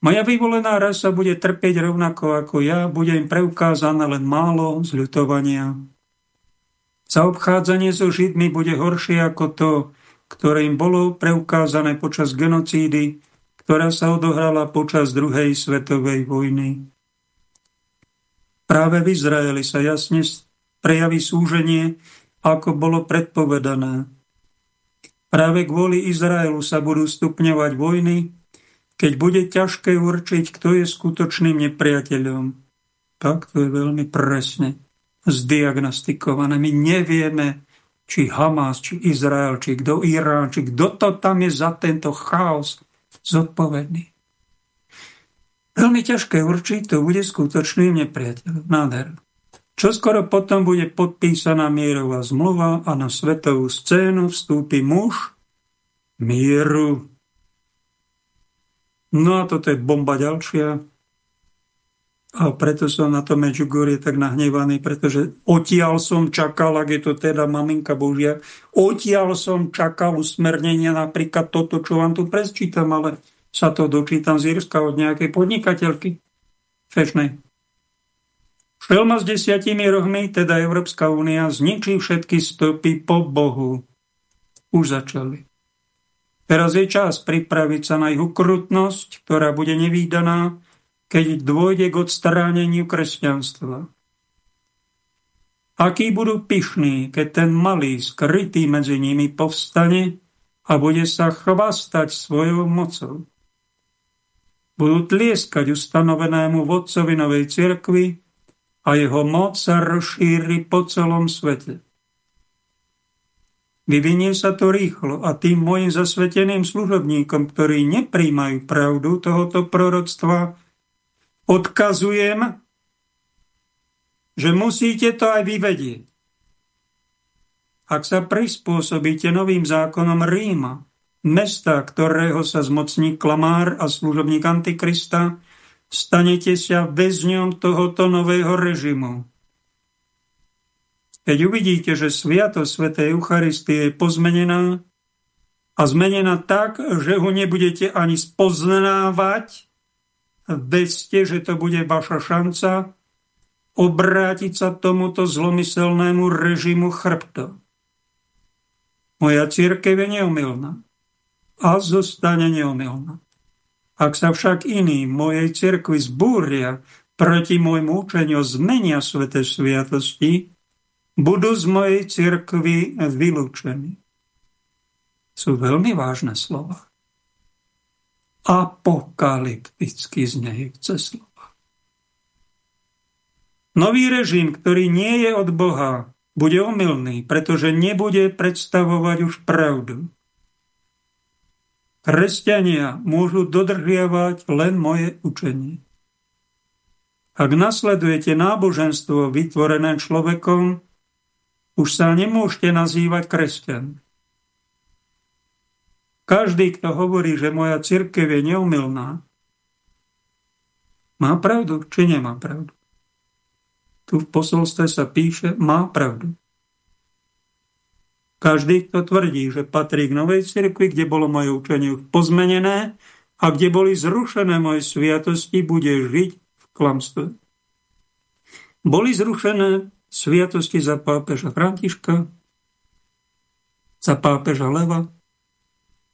Moja vyvolená rasa bude trpieť rovnako ako ja, bude im preukázané len málo zľutovania, Zaobchádzanie so Židmi bude horšie ako to, ktoré im bolo preukázané počas genocídy, ktorá sa odohrala počas druhej svetovej vojny. Práve v Izraeli sa jasne prejaví súženie, ako bolo predpovedané. Práve kvôli Izraelu sa budú stupňovať vojny, keď bude ťažké určiť, kto je skutočným nepriateľom. Tak to je veľmi presne zdiagnostikované. My nevieme, či Hamas, či Izrael, či kto Irán, či kto to tam je za tento chaos zodpovedný. Veľmi ťažké určiť, to bude skutočným nepriateľom. Nádher. Čo skoro potom bude podpísaná mierová zmluva a na svetovú scénu vstúpi muž mieru. No a toto je bomba ďalšia. A preto som na to Medjugorje tak nahnevaný, pretože odtiaľ som čakal, ak je to teda maminka Božia, odtiaľ som čakal usmernenia napríklad toto, čo vám tu presčítam, ale sa to dočítam z Irska od nejakej podnikateľky fešnej. Šelma s desiatimi rohmi, teda Európska únia, zničí všetky stopy po Bohu. Už začali. Teraz je čas pripraviť sa na ich ukrutnosť, ktorá bude nevýdaná, keď dôjde k odstráneniu kresťanstva. Akí budú pyšní, keď ten malý, skrytý medzi nimi povstane a bude sa chvastať svojou mocou. Budú tlieskať ustanovenému vodcovi novej cirkvi a jeho moc sa rozšíri po celom svete. Vyvinie sa to rýchlo a tým mojim zasveteným služobníkom, ktorí nepríjmajú pravdu tohoto proroctva, odkazujem, že musíte to aj vyvedieť. Ak sa prispôsobíte novým zákonom Ríma, mesta, ktorého sa zmocní klamár a služobník Antikrista, stanete sa väzňom tohoto nového režimu. Keď uvidíte, že sviatosť Svetej Eucharistie je pozmenená a zmenená tak, že ho nebudete ani spoznávať, vedzte, že to bude vaša šanca obrátiť sa tomuto zlomyselnému režimu chrbto. Moja církev je neumilná a zostane neumilná. Ak sa však iní mojej cirkvi zbúria proti môjmu učeniu zmenia sveté sviatosti, budú z mojej cirkvi vylúčení. Sú veľmi vážne slova. Apokalypticky znejúce slova. Nový režim, ktorý nie je od Boha, bude omylný, pretože nebude predstavovať už pravdu. Kresťania môžu dodržiavať len moje učenie. Ak nasledujete náboženstvo vytvorené človekom, už sa nemôžete nazývať kresťan. Každý, kto hovorí, že moja církev je neumilná, má pravdu, či nemá pravdu. Tu v posolstve sa píše, má pravdu. Každý, kto tvrdí, že patrí k novej cirkvi, kde bolo moje učenie pozmenené a kde boli zrušené moje sviatosti, bude žiť v klamstve. Boli zrušené sviatosti za pápeža Františka, za pápeža Leva,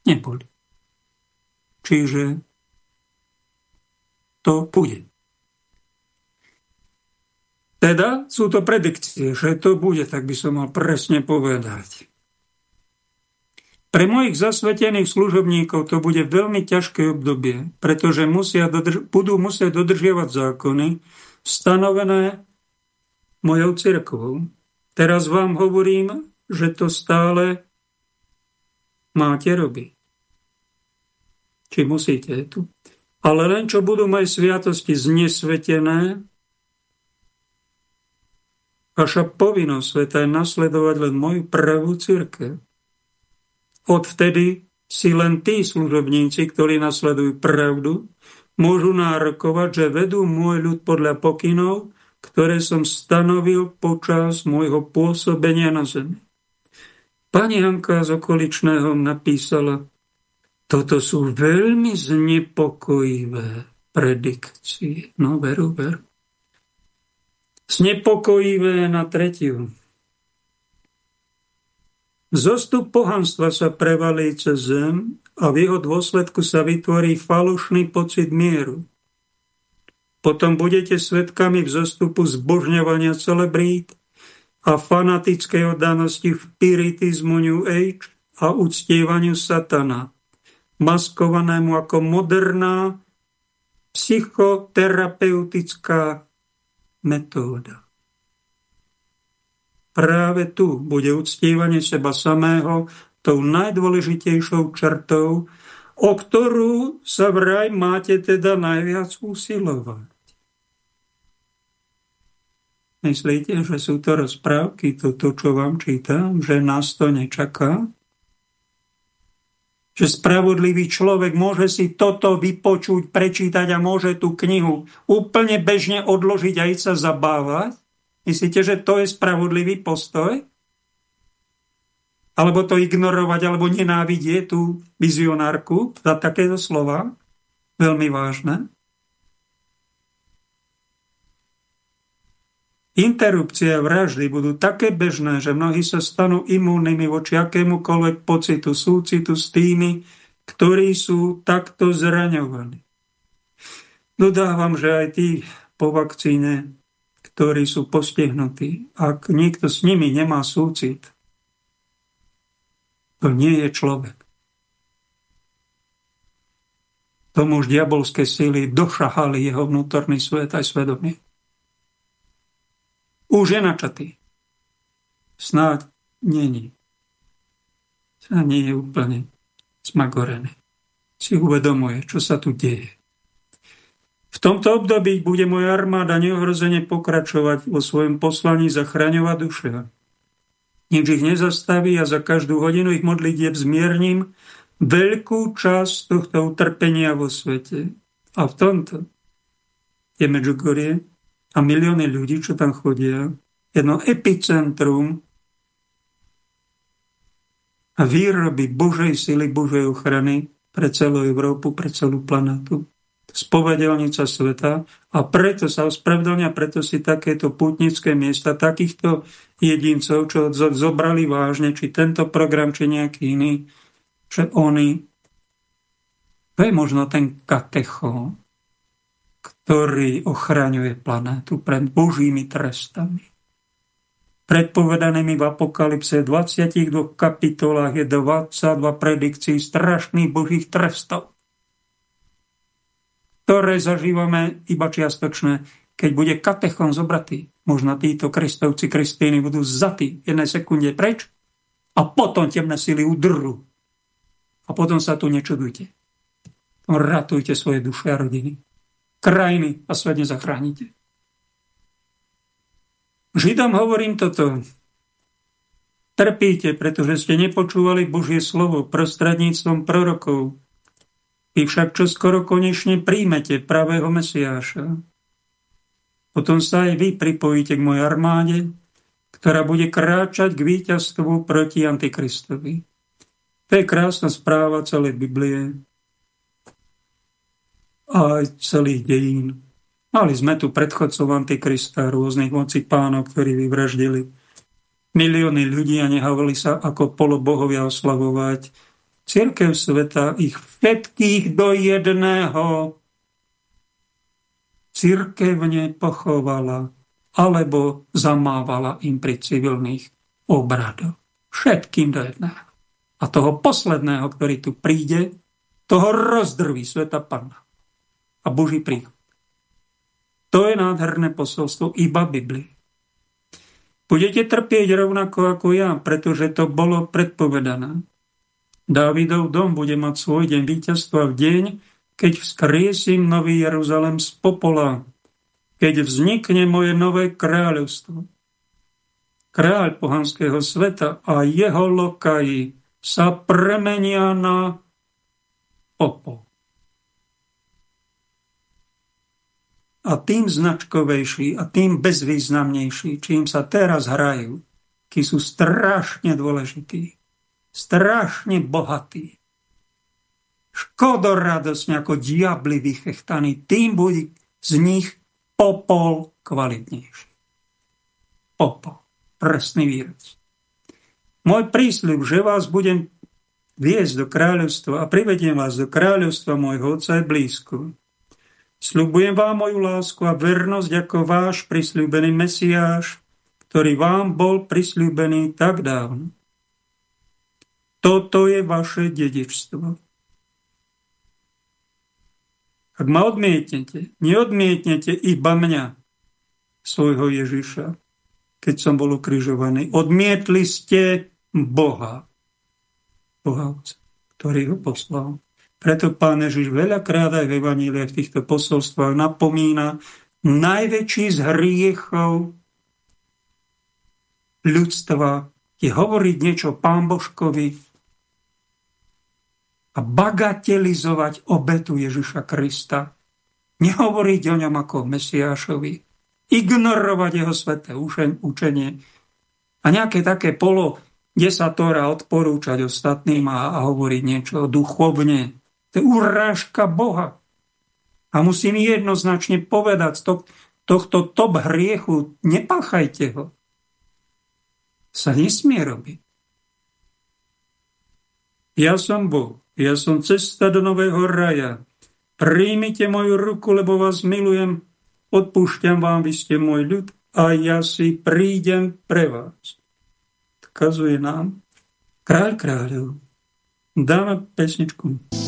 neboli. Čiže to bude. Teda sú to predikcie, že to bude, tak by som mal presne povedať. Pre mojich zasvetených služobníkov to bude veľmi ťažké obdobie, pretože musia dodrž- budú musieť dodržiavať zákony stanovené mojou cirkvou. Teraz vám hovorím, že to stále máte robiť. Či musíte tu. Ale len čo budú moje sviatosti znesvetené, vaša povinnosť sveta je nasledovať len moju pravú církev. Odvtedy si len tí služobníci, ktorí nasledujú pravdu, môžu nárokovať, že vedú môj ľud podľa pokynov, ktoré som stanovil počas môjho pôsobenia na zemi. Pani Hanka z okoličného napísala, toto sú veľmi znepokojivé predikcie. No, veru, veru. Znepokojivé na tretiu. Zostup pohanstva sa prevalí cez zem a v jeho dôsledku sa vytvorí falošný pocit mieru. Potom budete svetkami vzostupu zbožňovania celebrít a fanatickej oddanosti v piritizmu New Age a uctievaniu satana, maskovanému ako moderná psychoterapeutická metóda. Práve tu bude uctievanie seba samého tou najdôležitejšou črtou, o ktorú sa vraj máte teda najviac usilovať. Myslíte, že sú to rozprávky, toto, čo vám čítam, že nás to nečaká? Že spravodlivý človek môže si toto vypočuť, prečítať a môže tú knihu úplne bežne odložiť a sa zabávať? Myslíte, že to je spravodlivý postoj? Alebo to ignorovať, alebo nenávidieť tú vizionárku za takéto slova? Veľmi vážne. Interrupcie vraždy budú také bežné, že mnohí sa stanú imúnnymi voči akémukoľvek pocitu súcitu s tými, ktorí sú takto zraňovaní. Dodávam, že aj tí po vakcíne, ktorí sú postihnutí, ak niekto s nimi nemá súcit, to nie je človek. Tomu už diabolské síly došahali jeho vnútorný svet aj svedomie. Už je načatý. Snáď není. Snáď nie je úplne smagorený. Si uvedomuje, čo sa tu deje. V tomto období bude moja armáda neohrozene pokračovať vo svojom poslaní zachraňovať duše. Nič ich nezastaví a za každú hodinu ich modlitieb zmierním veľkú časť tohto utrpenia vo svete. A v tomto je Medžugorie a milióny ľudí, čo tam chodia, jedno epicentrum a výroby Božej sily, Božej ochrany pre celú Európu, pre celú planetu. Spovedelnica sveta. A preto sa ospravedlňa, preto si takéto putnické miesta, takýchto jedincov, čo zobrali vážne, či tento program, či nejaký iný, že oni, to je možno ten katecho, ktorý ochraňuje planétu pred božími trestami. Predpovedanými v Apokalypse v 22 kapitolách je 22 predikcií strašných božích trestov ktoré zažívame iba čiastočné. Keď bude katechon zobratý, možno títo kristovci, kristíny budú zatí v jednej sekunde preč a potom temné sily udrú. A potom sa tu nečudujte. Ratujte svoje duše a rodiny. Krajiny a svet nezachránite. Židom hovorím toto. Trpíte, pretože ste nepočúvali Božie slovo prostredníctvom prorokov, vy však čo skoro konečne príjmete pravého Mesiáša. Potom sa aj vy pripojíte k mojej armáde, ktorá bude kráčať k víťazstvu proti Antikristovi. To je krásna správa celej Biblie a aj celých dejín. Mali sme tu predchodcov Antikrista, rôznych moci pánov, ktorí vyvraždili milióny ľudí a nehavili sa ako polobohovia oslavovať Církev sveta ich všetkých do jedného církevne pochovala alebo zamávala im pri civilných obradoch. Všetkým do jedného. A toho posledného, ktorý tu príde, toho rozdrví sveta Pana. A Boží príchod. To je nádherné posolstvo iba Biblie. Budete trpieť rovnako ako ja, pretože to bolo predpovedané. Dávidov dom bude mať svoj deň víťazstva v deň, keď vzkriesím nový Jeruzalem z popola, keď vznikne moje nové kráľovstvo. Kráľ pohanského sveta a jeho lokaji sa premenia na popol. A tým značkovejší a tým bezvýznamnejší, čím sa teraz hrajú, ký sú strašne dôležití strašne bohatý. Škodoradosne ako diabli vychechtaný, tým bude z nich popol kvalitnejší. Popol. Presný výraz. Môj prísľub, že vás budem viesť do kráľovstva a privediem vás do kráľovstva môjho Otca je blízko. Sľubujem vám moju lásku a vernosť ako váš prisľúbený Mesiáš, ktorý vám bol prisľúbený tak dávno. Toto je vaše dedičstvo. Ak ma odmietnete, neodmietnete iba mňa, svojho Ježiša, keď som bol ukrižovaný. Odmietli ste Boha, Boha, ktorý ho poslal. Preto pán Ježiš veľakrát aj v Evaníliach v týchto posolstvách napomína najväčší z hriechov ľudstva je hovoriť niečo pán Božkovi, a bagatelizovať obetu Ježiša Krista. Nehovoriť o ňom ako o Mesiášovi. Ignorovať jeho sveté učenie. A nejaké také polo desatora odporúčať ostatným a, a hovoriť niečo duchovne. To je urážka Boha. A musím jednoznačne povedať, to, tohto top hriechu nepáchajte ho. Sa nesmie robiť. Ja som Boh Ja som cesta do nového raja. Príjmite moju ruku, lebo vás milujem. Odpúšťam vám, vy ste môj ľud a ja si prídem pre vás. Kazuje nám kráľ kráľov. Dáme pesničku.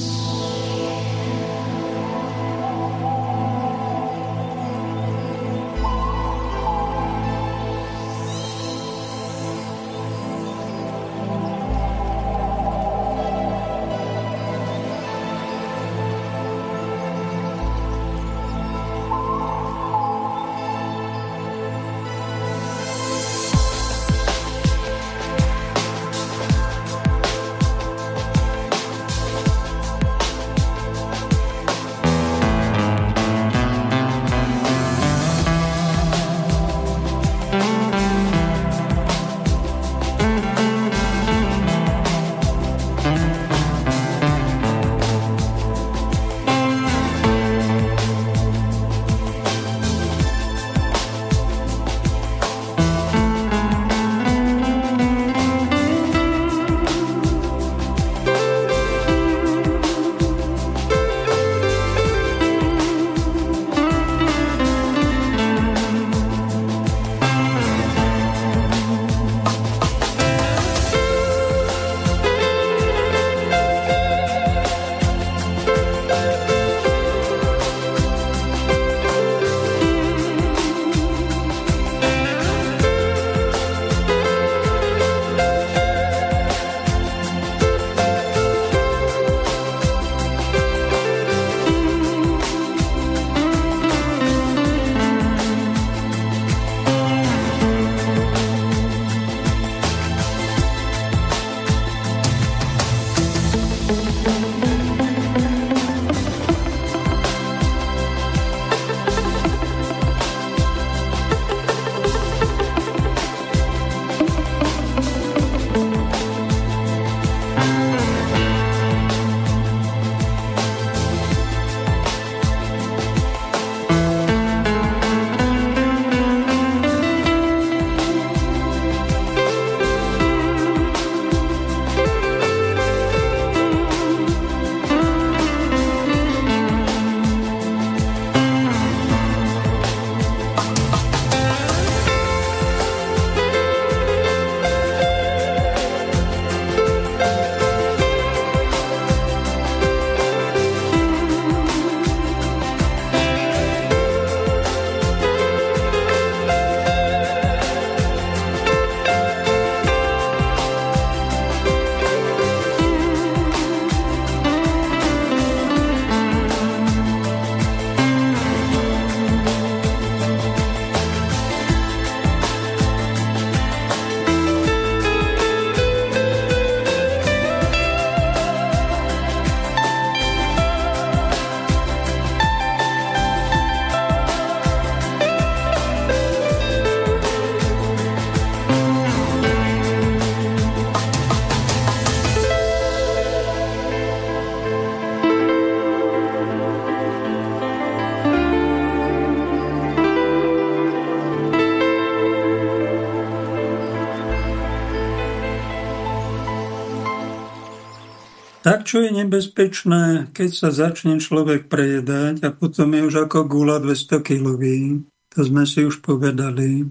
Čo je nebezpečné, keď sa začne človek prejedať a potom je už ako gula 200 kilový, to sme si už povedali.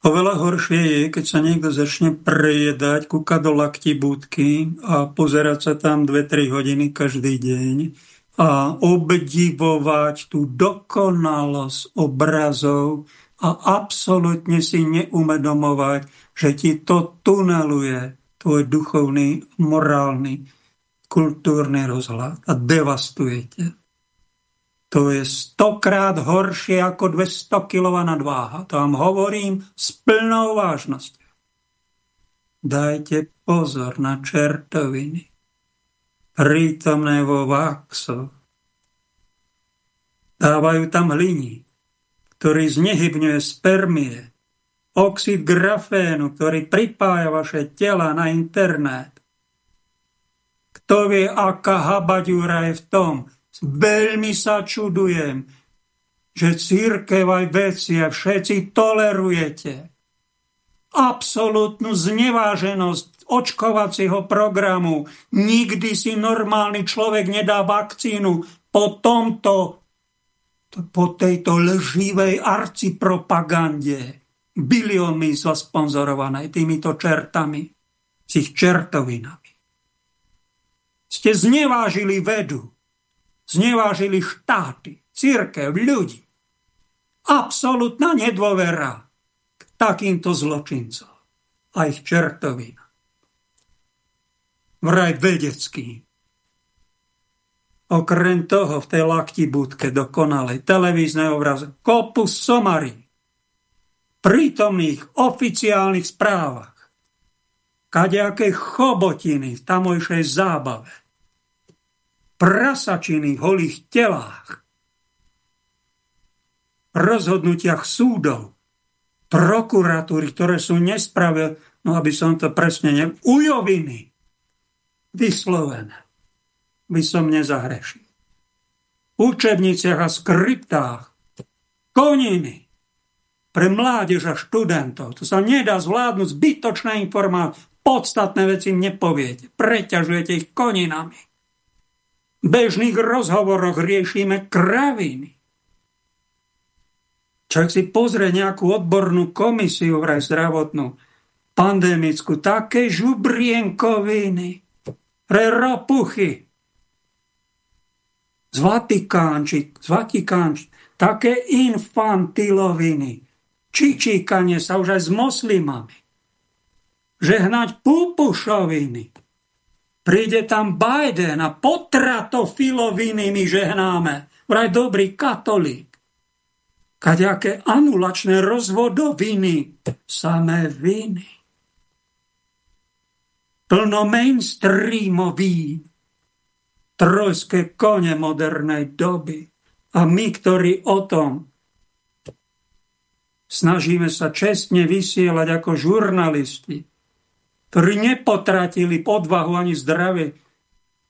Oveľa horšie je, keď sa niekto začne prejedať, kúka do lakti budky a pozerať sa tam 2-3 hodiny každý deň a obdivovať tú dokonalosť obrazov a absolútne si neumedomovať, že ti to tuneluje tvoj duchovný, morálny kultúrny rozhľad a devastujete. To je stokrát horšie ako 200 kg nadváha. To vám hovorím s plnou vážnosťou. Dajte pozor na čertoviny, prítomné vo váksoch. Dávajú tam hliní, ktorý znehybňuje spermie, oxid grafénu, ktorý pripája vaše tela na internet, kto vie, aká habaďúra je v tom. Veľmi sa čudujem, že církev aj veci a všetci tolerujete absolútnu zneváženosť očkovacieho programu. Nikdy si normálny človek nedá vakcínu po tomto, po tejto lživej arcipropagande. Biliónmi sa sponzorované týmito čertami, s ich čertovinami. Ste znevážili vedu, znevážili štáty, církev, ľudí. Absolutná nedôvera k takýmto zločincom a ich čertovina. Vraj vedecký. Okrem toho v tej lakti budke dokonalej televíznej obraze kopu somary prítomných oficiálnych správach kadejaké chobotiny v tamojšej zábave prasačiny v holých telách, rozhodnutiach súdov, prokuratúry, ktoré sú nespravé, no aby som to presne ne... ujoviny, vyslovené, by som nezahrešil. Učebniciach a skriptách, koniny, pre mládež a študentov. To sa nedá zvládnuť zbytočné informácie. Podstatné veci nepoviete. Preťažujete ich koninami. Bežných rozhovoroch riešime kraviny. Čak si pozrie nejakú odbornú komisiu vraj zdravotnú, pandemickú, také žubrienkoviny, ropuchy, z Vatikánči, z Vatikánči, také infantiloviny, čičíkanie sa už aj s moslimami, žehnať púpušoviny, Príde tam Biden a potratofiloviny my žehnáme. Vraj dobrý katolík. Kaďaké anulačné rozvodoviny. Samé viny. Plno mainstreamový. Trojské kone modernej doby. A my, ktorí o tom snažíme sa čestne vysielať ako žurnalisti, ktorí nepotratili odvahu ani zdravie,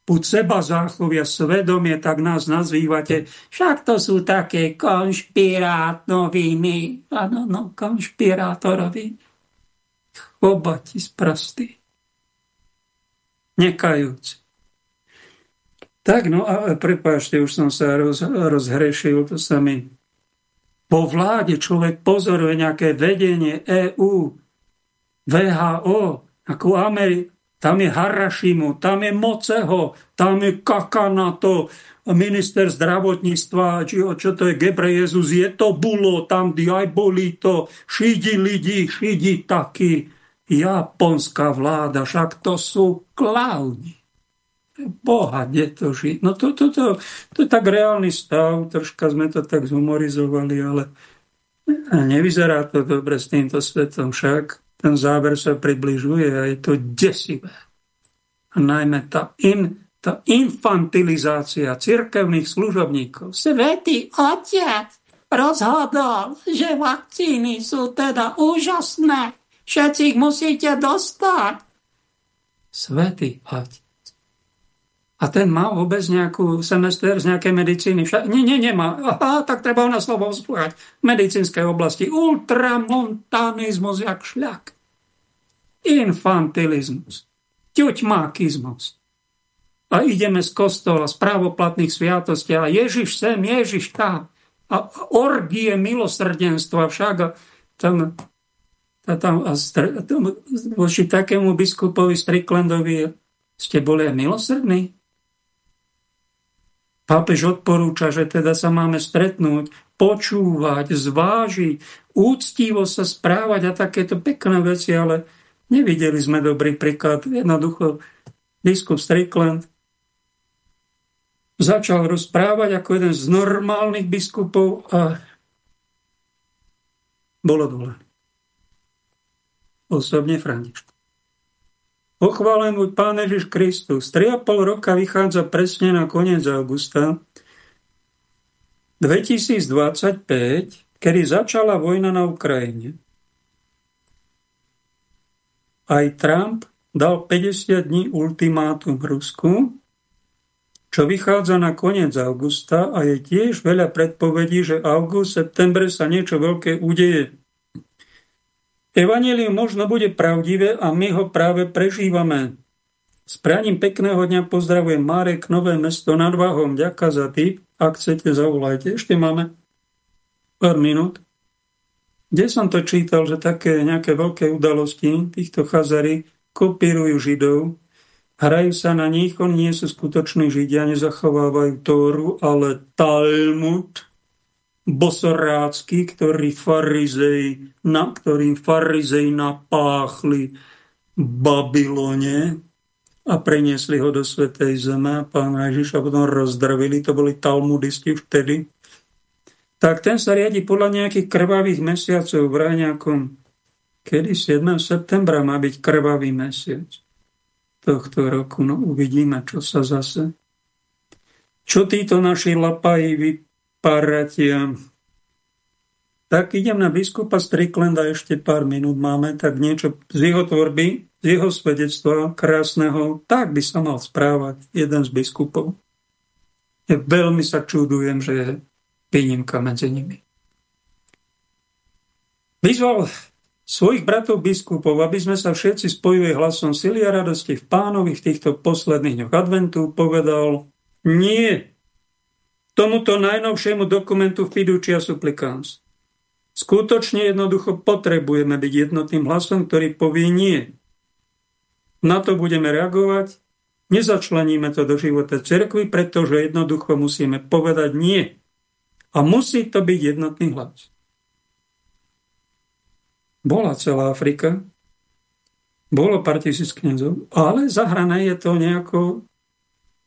buď seba záchovia, svedomie, tak nás nazývate. Však to sú také konšpirátoviny. Áno, no, konšpirátoroviny. Choboti z prsty. Nekajúci. Tak, no a prepáčte, už som sa roz, rozhrešil, to sa mi... Po vláde človek pozoruje nejaké vedenie EU, VHO, ako Ameri- tam je Harašimu, tam je Moceho, tam je Kakanato, minister zdravotníctva, či čo to je Gebre Jezus, je to bulo, tam to, šidi lidi, šidi taký. Japonská vláda, však to sú klauni. Boha, kde to žiť? No to, to, to, to je tak reálny stav, troška sme to tak zhumorizovali, ale nevyzerá to dobre s týmto svetom však ten záber sa približuje a je to desivé. A najmä tá, in, tá infantilizácia cirkevných služobníkov. Svetý otec rozhodol, že vakcíny sú teda úžasné. Všetci ich musíte dostať. Svetý otec. A ten má vôbec nejakú semester z nejakej medicíny? Však, nie, nie, nemá. Aha, tak treba ho na slovo vzpúhať. V medicínskej oblasti ultramontanizmus jak šľak. Infantilizmus. Ťuťmákizmus. A ideme z kostola, z právoplatných sviatostí a Ježiš sem, Ježiš tam. A orgie milosrdenstva však tam, a tam, a tam voči takému biskupovi Stricklandovi ste boli aj milosrdní? Pápež odporúča, že teda sa máme stretnúť, počúvať, zvážiť, úctivo sa správať a takéto pekné veci, ale nevideli sme dobrý príklad. Jednoducho biskup Strickland začal rozprávať ako jeden z normálnych biskupov a bolo dole. Osobne František. Pochválen buď Pán Ježiš Kristus. 3,5 roka vychádza presne na koniec augusta 2025, kedy začala vojna na Ukrajine. Aj Trump dal 50 dní ultimátum Rusku, čo vychádza na koniec augusta a je tiež veľa predpovedí, že august, septembre sa niečo veľké udeje. Evangelium možno bude pravdivé a my ho práve prežívame. S praním pekného dňa pozdravujem Marek, Nové mesto nad Váhom. Ďakujem za tip. Ak chcete, zavolajte. Ešte máme pár minút. Kde som to čítal, že také nejaké veľké udalosti týchto chazarí kopírujú Židov, hrajú sa na nich, oni nie sú skutoční Židia, nezachovávajú Tóru, ale Talmud, bosorácky, ktorý farizej, na ktorým farizej napáchli Babylone a preniesli ho do Svetej Zeme a pán Ježiš a potom rozdrvili, to boli talmudisti vtedy, tak ten sa riadi podľa nejakých krvavých mesiacov, vraj nejakom, kedy 7. septembra má byť krvavý mesiac tohto roku, no uvidíme, čo sa zase. Čo títo naši lapají vyparatia, tak idem na biskupa Striklenda, ešte pár minút máme, tak niečo z jeho tvorby, z jeho svedectva krásneho, tak by sa mal správať jeden z biskupov. Ja veľmi sa čudujem, že je výnimka medzi nimi. Vyzval svojich bratov biskupov, aby sme sa všetci spojili hlasom sily a radosti v pánovi v týchto posledných dňoch adventu, povedal nie tomuto najnovšiemu dokumentu Fiducia Supplicans. Skutočne jednoducho potrebujeme byť jednotným hlasom, ktorý povie nie. Na to budeme reagovať, nezačleníme to do života cerkvy, pretože jednoducho musíme povedať nie. A musí to byť jednotný hlas. Bola celá Afrika, bolo pár tisíc kniazov, ale zahrané je to nejako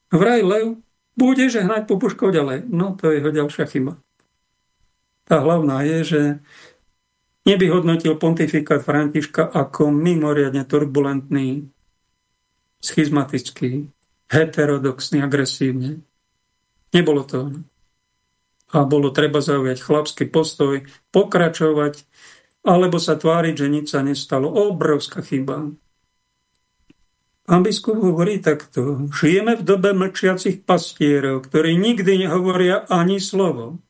vraj lev bude žehnať popuškou ďalej. No to je jeho ďalšia chyba. Tá hlavná je, že nevyhodnotil pontifikát Františka ako mimoriadne turbulentný, schizmatický, heterodoxný, agresívne. Nebolo to. A bolo treba zaujať chlapský postoj, pokračovať, alebo sa tváriť, že nič sa nestalo. Obrovská chyba. Pán biskup hovorí takto. Žijeme v dobe mlčiacich pastierov, ktorí nikdy nehovoria ani slovo.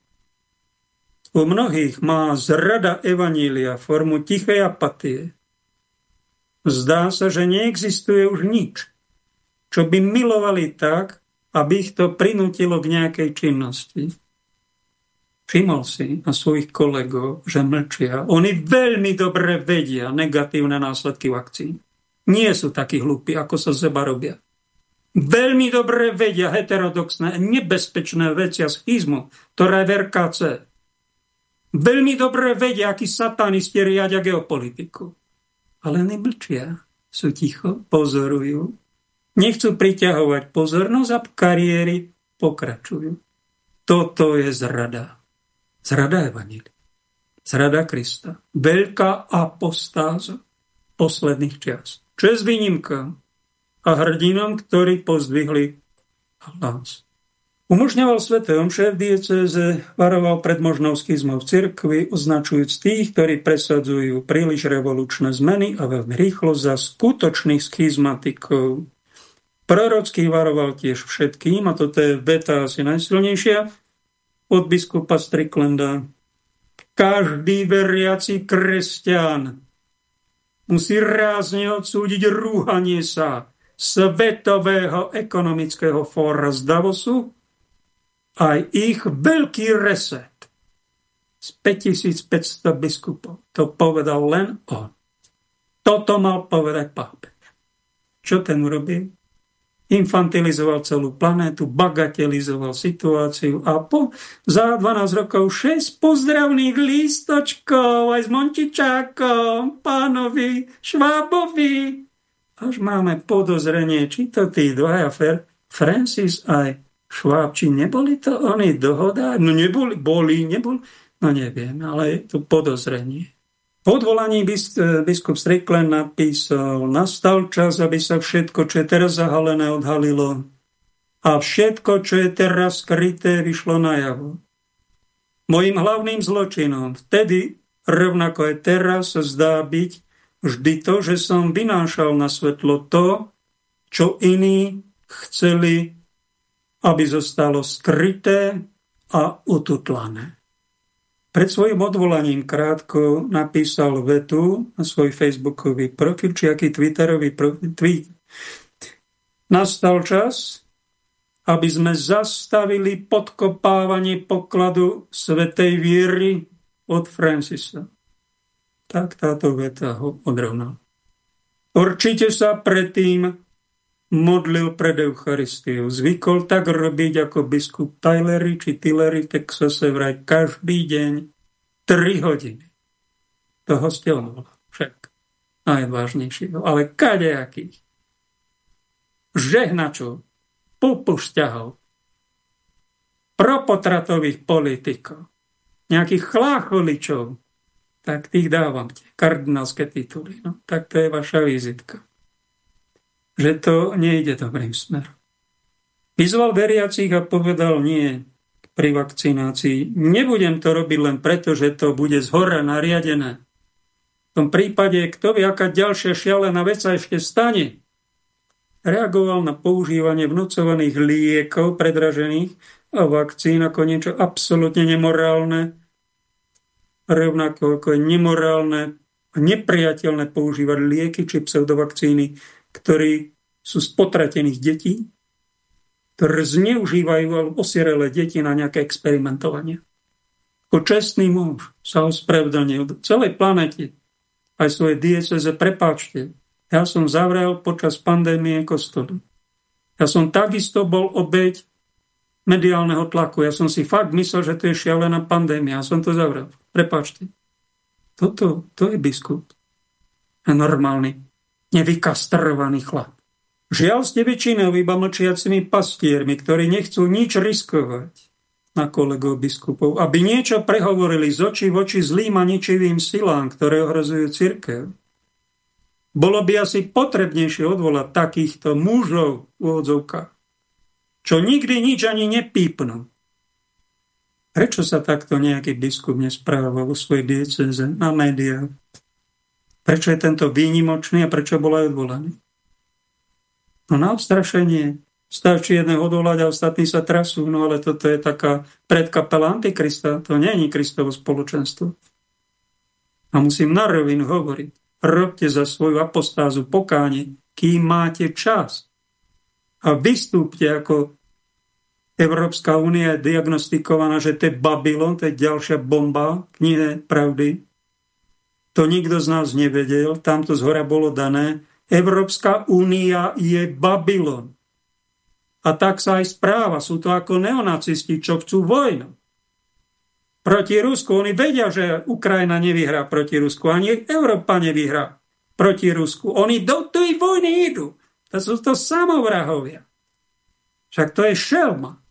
U mnohých má zrada Evanília formu tichej apatie. Zdá sa, že neexistuje už nič, čo by milovali tak, aby ich to prinútilo k nejakej činnosti. Všimol si na svojich kolegov, že mlčia. Oni veľmi dobre vedia negatívne následky vakcín. Nie sú takí hlúpi, ako sa zeba robia. Veľmi dobre vedia heterodoxné, nebezpečné veci a schizmu, ktoré je v veľmi dobre vedia, akí satanisti riadia geopolitiku. Ale nemlčia, sú ticho, pozorujú. Nechcú priťahovať pozornosť a kariéry pokračujú. Toto je zrada. Zrada Evanília. Zrada Krista. Veľká apostáza posledných čias. Čo je s výnimkou a hrdinom, ktorí pozdvihli hlas. Umožňoval sveté omše v diecéze, varoval pred možnou schizmou v cirkvi, označujúc tých, ktorí presadzujú príliš revolučné zmeny a veľmi rýchlo za skutočných schizmatikov. Prorocký varoval tiež všetkým, a toto je beta asi najsilnejšia, od biskupa Striklenda. Každý veriaci kresťan musí rázne odsúdiť rúhanie sa Svetového ekonomického fóra z Davosu, aj ich veľký reset z 5500 biskupov. To povedal len on. Toto mal povedať pápež. Čo ten urobil? Infantilizoval celú planétu, bagatelizoval situáciu a po, za 12 rokov 6 pozdravných lístočkov aj s Montičákom, pánovi Švábovi. Až máme podozrenie, či to tí dvaja Francis aj Šváb, či neboli to oni dohoda? No neboli, boli, neboli, no neviem, ale je to podozrenie. Po odvolaní biskup Strickland napísal, nastal čas, aby sa všetko, čo je teraz zahalené, odhalilo a všetko, čo je teraz skryté, vyšlo najavo. Mojím hlavným zločinom vtedy, rovnako aj teraz, zdá byť vždy to, že som vynášal na svetlo to, čo iní chceli aby zostalo skryté a ututlané. Pred svojim odvolaním krátko napísal vetu na svoj facebookový profil, či aký twitterový profil, tweet. Nastal čas, aby sme zastavili podkopávanie pokladu svetej viery od Francisa. Tak táto veta ho odrovnala. Určite sa predtým modlil pred Eucharistiou. Zvykol tak robiť ako biskup Tylery či Tillery v Texase vraj každý deň 3 hodiny. Toho ste on však najvážnejšieho, ale kadejakých. Žehnačov, popušťahov, propotratových politikov, nejakých chlácholičov, tak tých dávam tie kardinálske tituly. No, tak to je vaša vizitka že to nejde dobrým smerom. Vyzval veriacich a povedal nie pri vakcinácii. Nebudem to robiť len preto, že to bude z hora nariadené. V tom prípade, kto vie, aká ďalšia šialená vec sa ešte stane. Reagoval na používanie vnúcovaných liekov predražených a vakcín ako niečo absolútne nemorálne, rovnako ako je nemorálne a nepriateľné používať lieky či pseudovakcíny ktorí sú z potratených detí, ktoré zneužívajú osirelé deti na nejaké experimentovanie. Ako čestný muž sa ospravedlnil celej planete, aj svoje dieceze, prepáčte, ja som zavrel počas pandémie kostolu. Ja som takisto bol obeď mediálneho tlaku. Ja som si fakt myslel, že to je šialená pandémia. Ja som to zavrel. Prepáčte. Toto, to je biskup. Je normálny nevykastrovaný chlap. Žiaľ ste väčšinou iba mlčiacimi pastiermi, ktorí nechcú nič riskovať na kolegov biskupov, aby niečo prehovorili z očí v oči zlým a ničivým silám, ktoré ohrozujú cirkev. Bolo by asi potrebnejšie odvolať takýchto mužov v úvodzovkách, čo nikdy nič ani nepípnú. Prečo sa takto nejaký biskup nespráva vo svojej dieceze na médiách? Prečo je tento výnimočný a prečo bol aj odvolaný? No na odstrašenie stačí jedného odvolať a ostatní sa trasú, no ale toto je taká predkapela Antikrista, to nie je Kristovo spoločenstvo. A musím na rovinu hovoriť, robte za svoju apostázu pokáne, kým máte čas. A vystúpte ako Európska únia je diagnostikovaná, že to je Babylon, to je ďalšia bomba knihe pravdy, to nikto z nás nevedel, tamto z hora bolo dané. Európska únia je Babylon. A tak sa aj správa. Sú to ako neonacisti, čo chcú vojnu. Proti Rusku. Oni vedia, že Ukrajina nevyhrá proti Rusku. Ani Európa nevyhrá proti Rusku. Oni do tej vojny idú. To sú to samovrahovia. Však to je šelma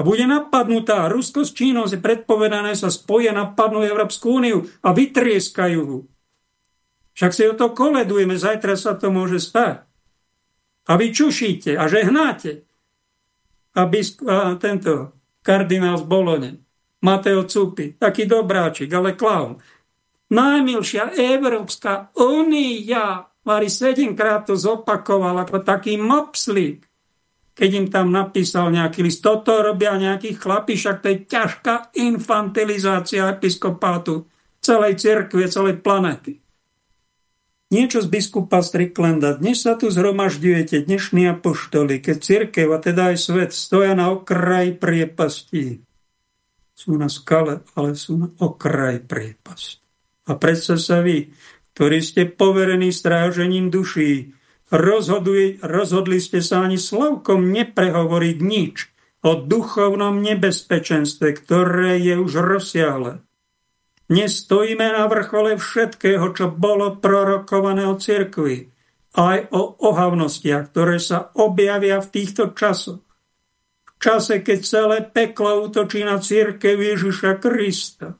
a bude napadnutá. Rusko s Čínou je predpovedané sa spoja napadnú Európsku úniu a vytrieskajú ho. Však si o to koledujeme, zajtra sa to môže stať. A vy čušíte a žehnáte. A, bisku, a tento kardinál z Bolone, Mateo Cupi, taký dobráčik, ale klaun. Najmilšia Európska únia, Mari sedemkrát to zopakoval ako taký mopslík keď im tam napísal nejaký list. Toto robia nejakí chlapi, však to je ťažká infantilizácia episkopátu celej cirkve, celej planety. Niečo z biskupa Stricklanda. Dnes sa tu zhromažďujete, dnešní apoštoli, keď cirkev a teda aj svet stoja na okraj priepasti. Sú na skale, ale sú na okraj priepasti. A predsa sa vy, ktorí ste poverení strážením duší, Rozhoduje, rozhodli ste sa ani slovkom neprehovoriť nič o duchovnom nebezpečenstve, ktoré je už rozsiahle. Nestojíme na vrchole všetkého, čo bolo prorokované o cirkvi, aj o ohavnostiach, ktoré sa objavia v týchto časoch. V čase, keď celé peklo útočí na církev Ježiša Krista.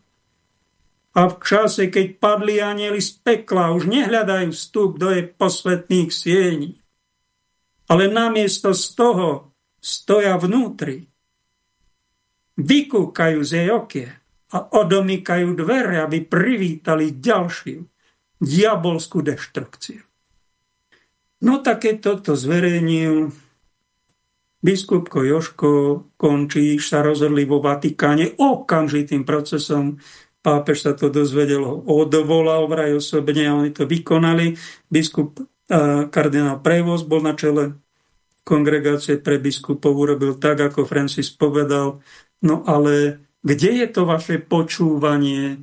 A v čase, keď padli anieli z pekla, už nehľadajú vstup do jej posvetných siení. Ale namiesto z toho stoja vnútri. Vykúkajú z jej okie a odomýkajú dvere, aby privítali ďalšiu diabolskú deštrukciu. No tak keď toto zverejnil Biskupko Joško Končíš sa rozhodli vo Vatikáne okamžitým procesom. Pápež sa to dozvedel, odvolal vraj osobne a oni to vykonali. Biskup kardinál Prevoz bol na čele kongregácie pre biskupov, urobil tak, ako Francis povedal. No ale kde je to vaše počúvanie,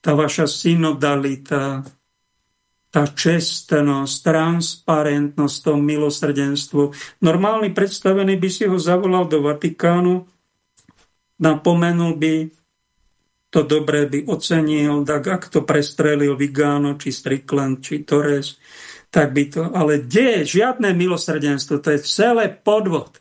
tá vaša synodalita, tá čestnosť, transparentnosť, to milosrdenstvo. Normálny predstavený by si ho zavolal do Vatikánu, napomenul by, to dobré by ocenil, tak ak to prestrelil Vigano, či Strickland, či Torres, tak by to, ale kde je žiadne milosrdenstvo, to je celé podvod.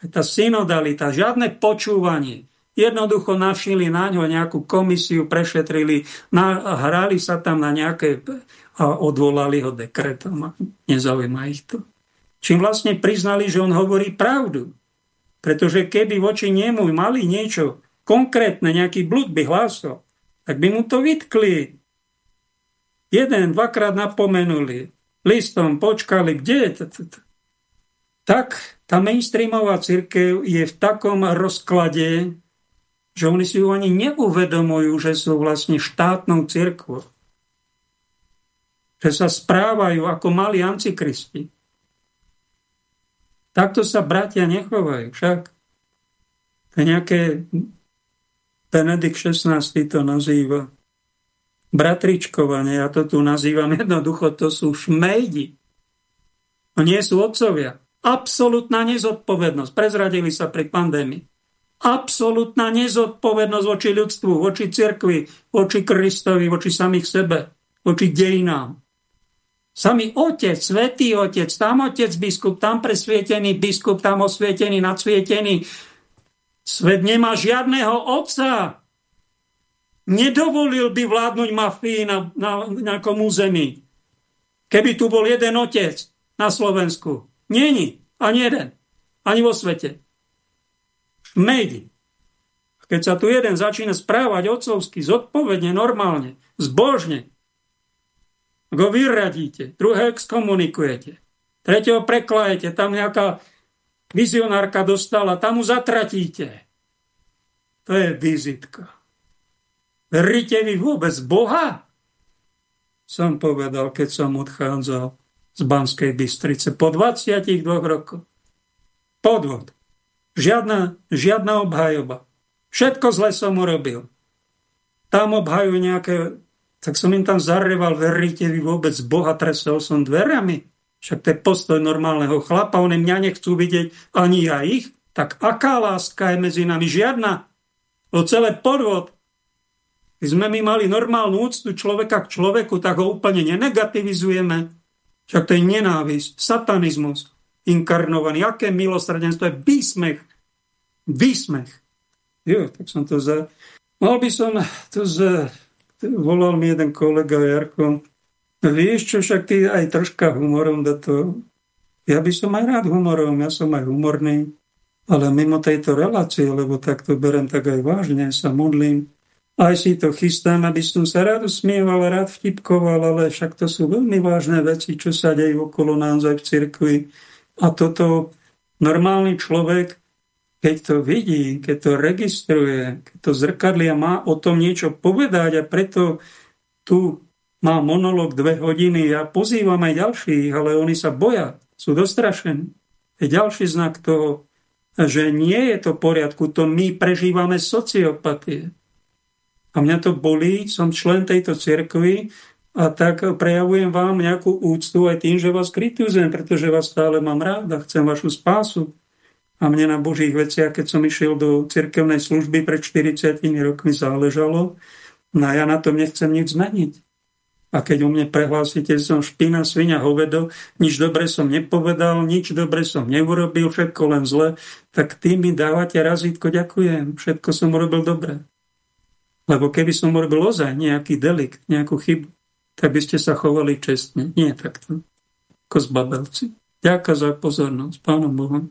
Tá synodalita, žiadne počúvanie. Jednoducho našili na ňo nejakú komisiu, prešetrili, na, hrali sa tam na nejaké a odvolali ho dekretom nezaujíma ich to. Čím vlastne priznali, že on hovorí pravdu. Pretože keby voči nemu mali niečo konkrétne, nejaký blud by hlásol, tak by mu to vytkli. Jeden, dvakrát napomenuli, listom počkali, kde je? Tak tá mainstreamová církev je v takom rozklade, že oni si ju ani neuvedomujú, že sú vlastne štátnou církvou že sa správajú ako malí antikristi. Takto sa bratia nechovajú. Však to nejaké Benedikt 16. to nazýva bratričkovanie, ja to tu nazývam jednoducho, to sú šmejdi. Nie sú otcovia. Absolutná nezodpovednosť. Prezradili sa pri pandémii. Absolutná nezodpovednosť voči ľudstvu, voči cirkvi, voči Kristovi, voči samých sebe, voči dejinám. Sami otec, svetý otec, tam otec biskup, tam presvietený biskup, tam osvietený, nadsvietený. Svet nemá žiadného otca. Nedovolil by vládnuť mafii na, na nejakom území. Keby tu bol jeden otec na Slovensku. Není. Ani jeden. Ani vo svete. Šmejdi. Keď sa tu jeden začína správať otcovsky, zodpovedne, normálne, zbožne, ho vyradíte, druhého exkomunikujete, tretieho preklajete, tam nejaká vizionárka dostala, tam mu zatratíte. To je vizitka. Veríte vy vôbec Boha? Som povedal, keď som odchádzal z Banskej Bystrice po 22 rokoch. Podvod. Žiadna, žiadna obhajoba. Všetko zle som urobil. Tam obhajujú nejaké tak som im tam zareval, veríte vy vôbec Boha, tresol som dverami. Však to je postoj normálneho chlapa, oni mňa nechcú vidieť, ani ja ich. Tak aká láska je medzi nami? Žiadna. O celé podvod. Keď sme my mali normálnu úctu človeka k človeku, tak ho úplne nenegativizujeme. Však to je nenávisť, satanizmus inkarnovaný. Aké milosrdenstvo je výsmech. Výsmech. Jo, tak som to za... Mal by som to z volal mi jeden kolega Jarko, vieš čo, však ty aj troška humorom do toho. Ja by som aj rád humorom, ja som aj humorný, ale mimo tejto relácie, lebo tak to berem tak aj vážne, sa modlím. Aj si to chystám, aby som sa rád usmieval, rád vtipkoval, ale však to sú veľmi vážne veci, čo sa dejú okolo nás aj v cirkvi. A toto normálny človek keď to vidí, keď to registruje, keď to zrkadlia, má o tom niečo povedať a preto tu má monolog dve hodiny. Ja pozývam aj ďalších, ale oni sa boja, sú dostrašení. Je ďalší znak toho, že nie je to v poriadku, to my prežívame sociopatie. A mňa to bolí, som člen tejto cirkvi a tak prejavujem vám nejakú úctu aj tým, že vás kritizujem, pretože vás stále mám rád a chcem vašu spásu a mne na Božích veciach, keď som išiel do cirkevnej služby pred 40 rokmi záležalo, no a ja na tom nechcem nič zmeniť. A keď u mne prehlásite, že som špina, svinia, hovedo, nič dobre som nepovedal, nič dobre som neurobil, všetko len zle, tak tým mi dávate razítko, ďakujem, všetko som urobil dobre. Lebo keby som urobil ozaj nejaký delikt, nejakú chybu, tak by ste sa chovali čestne. Nie takto, ako zbabelci. Ďakujem za pozornosť. Pánom Bohom.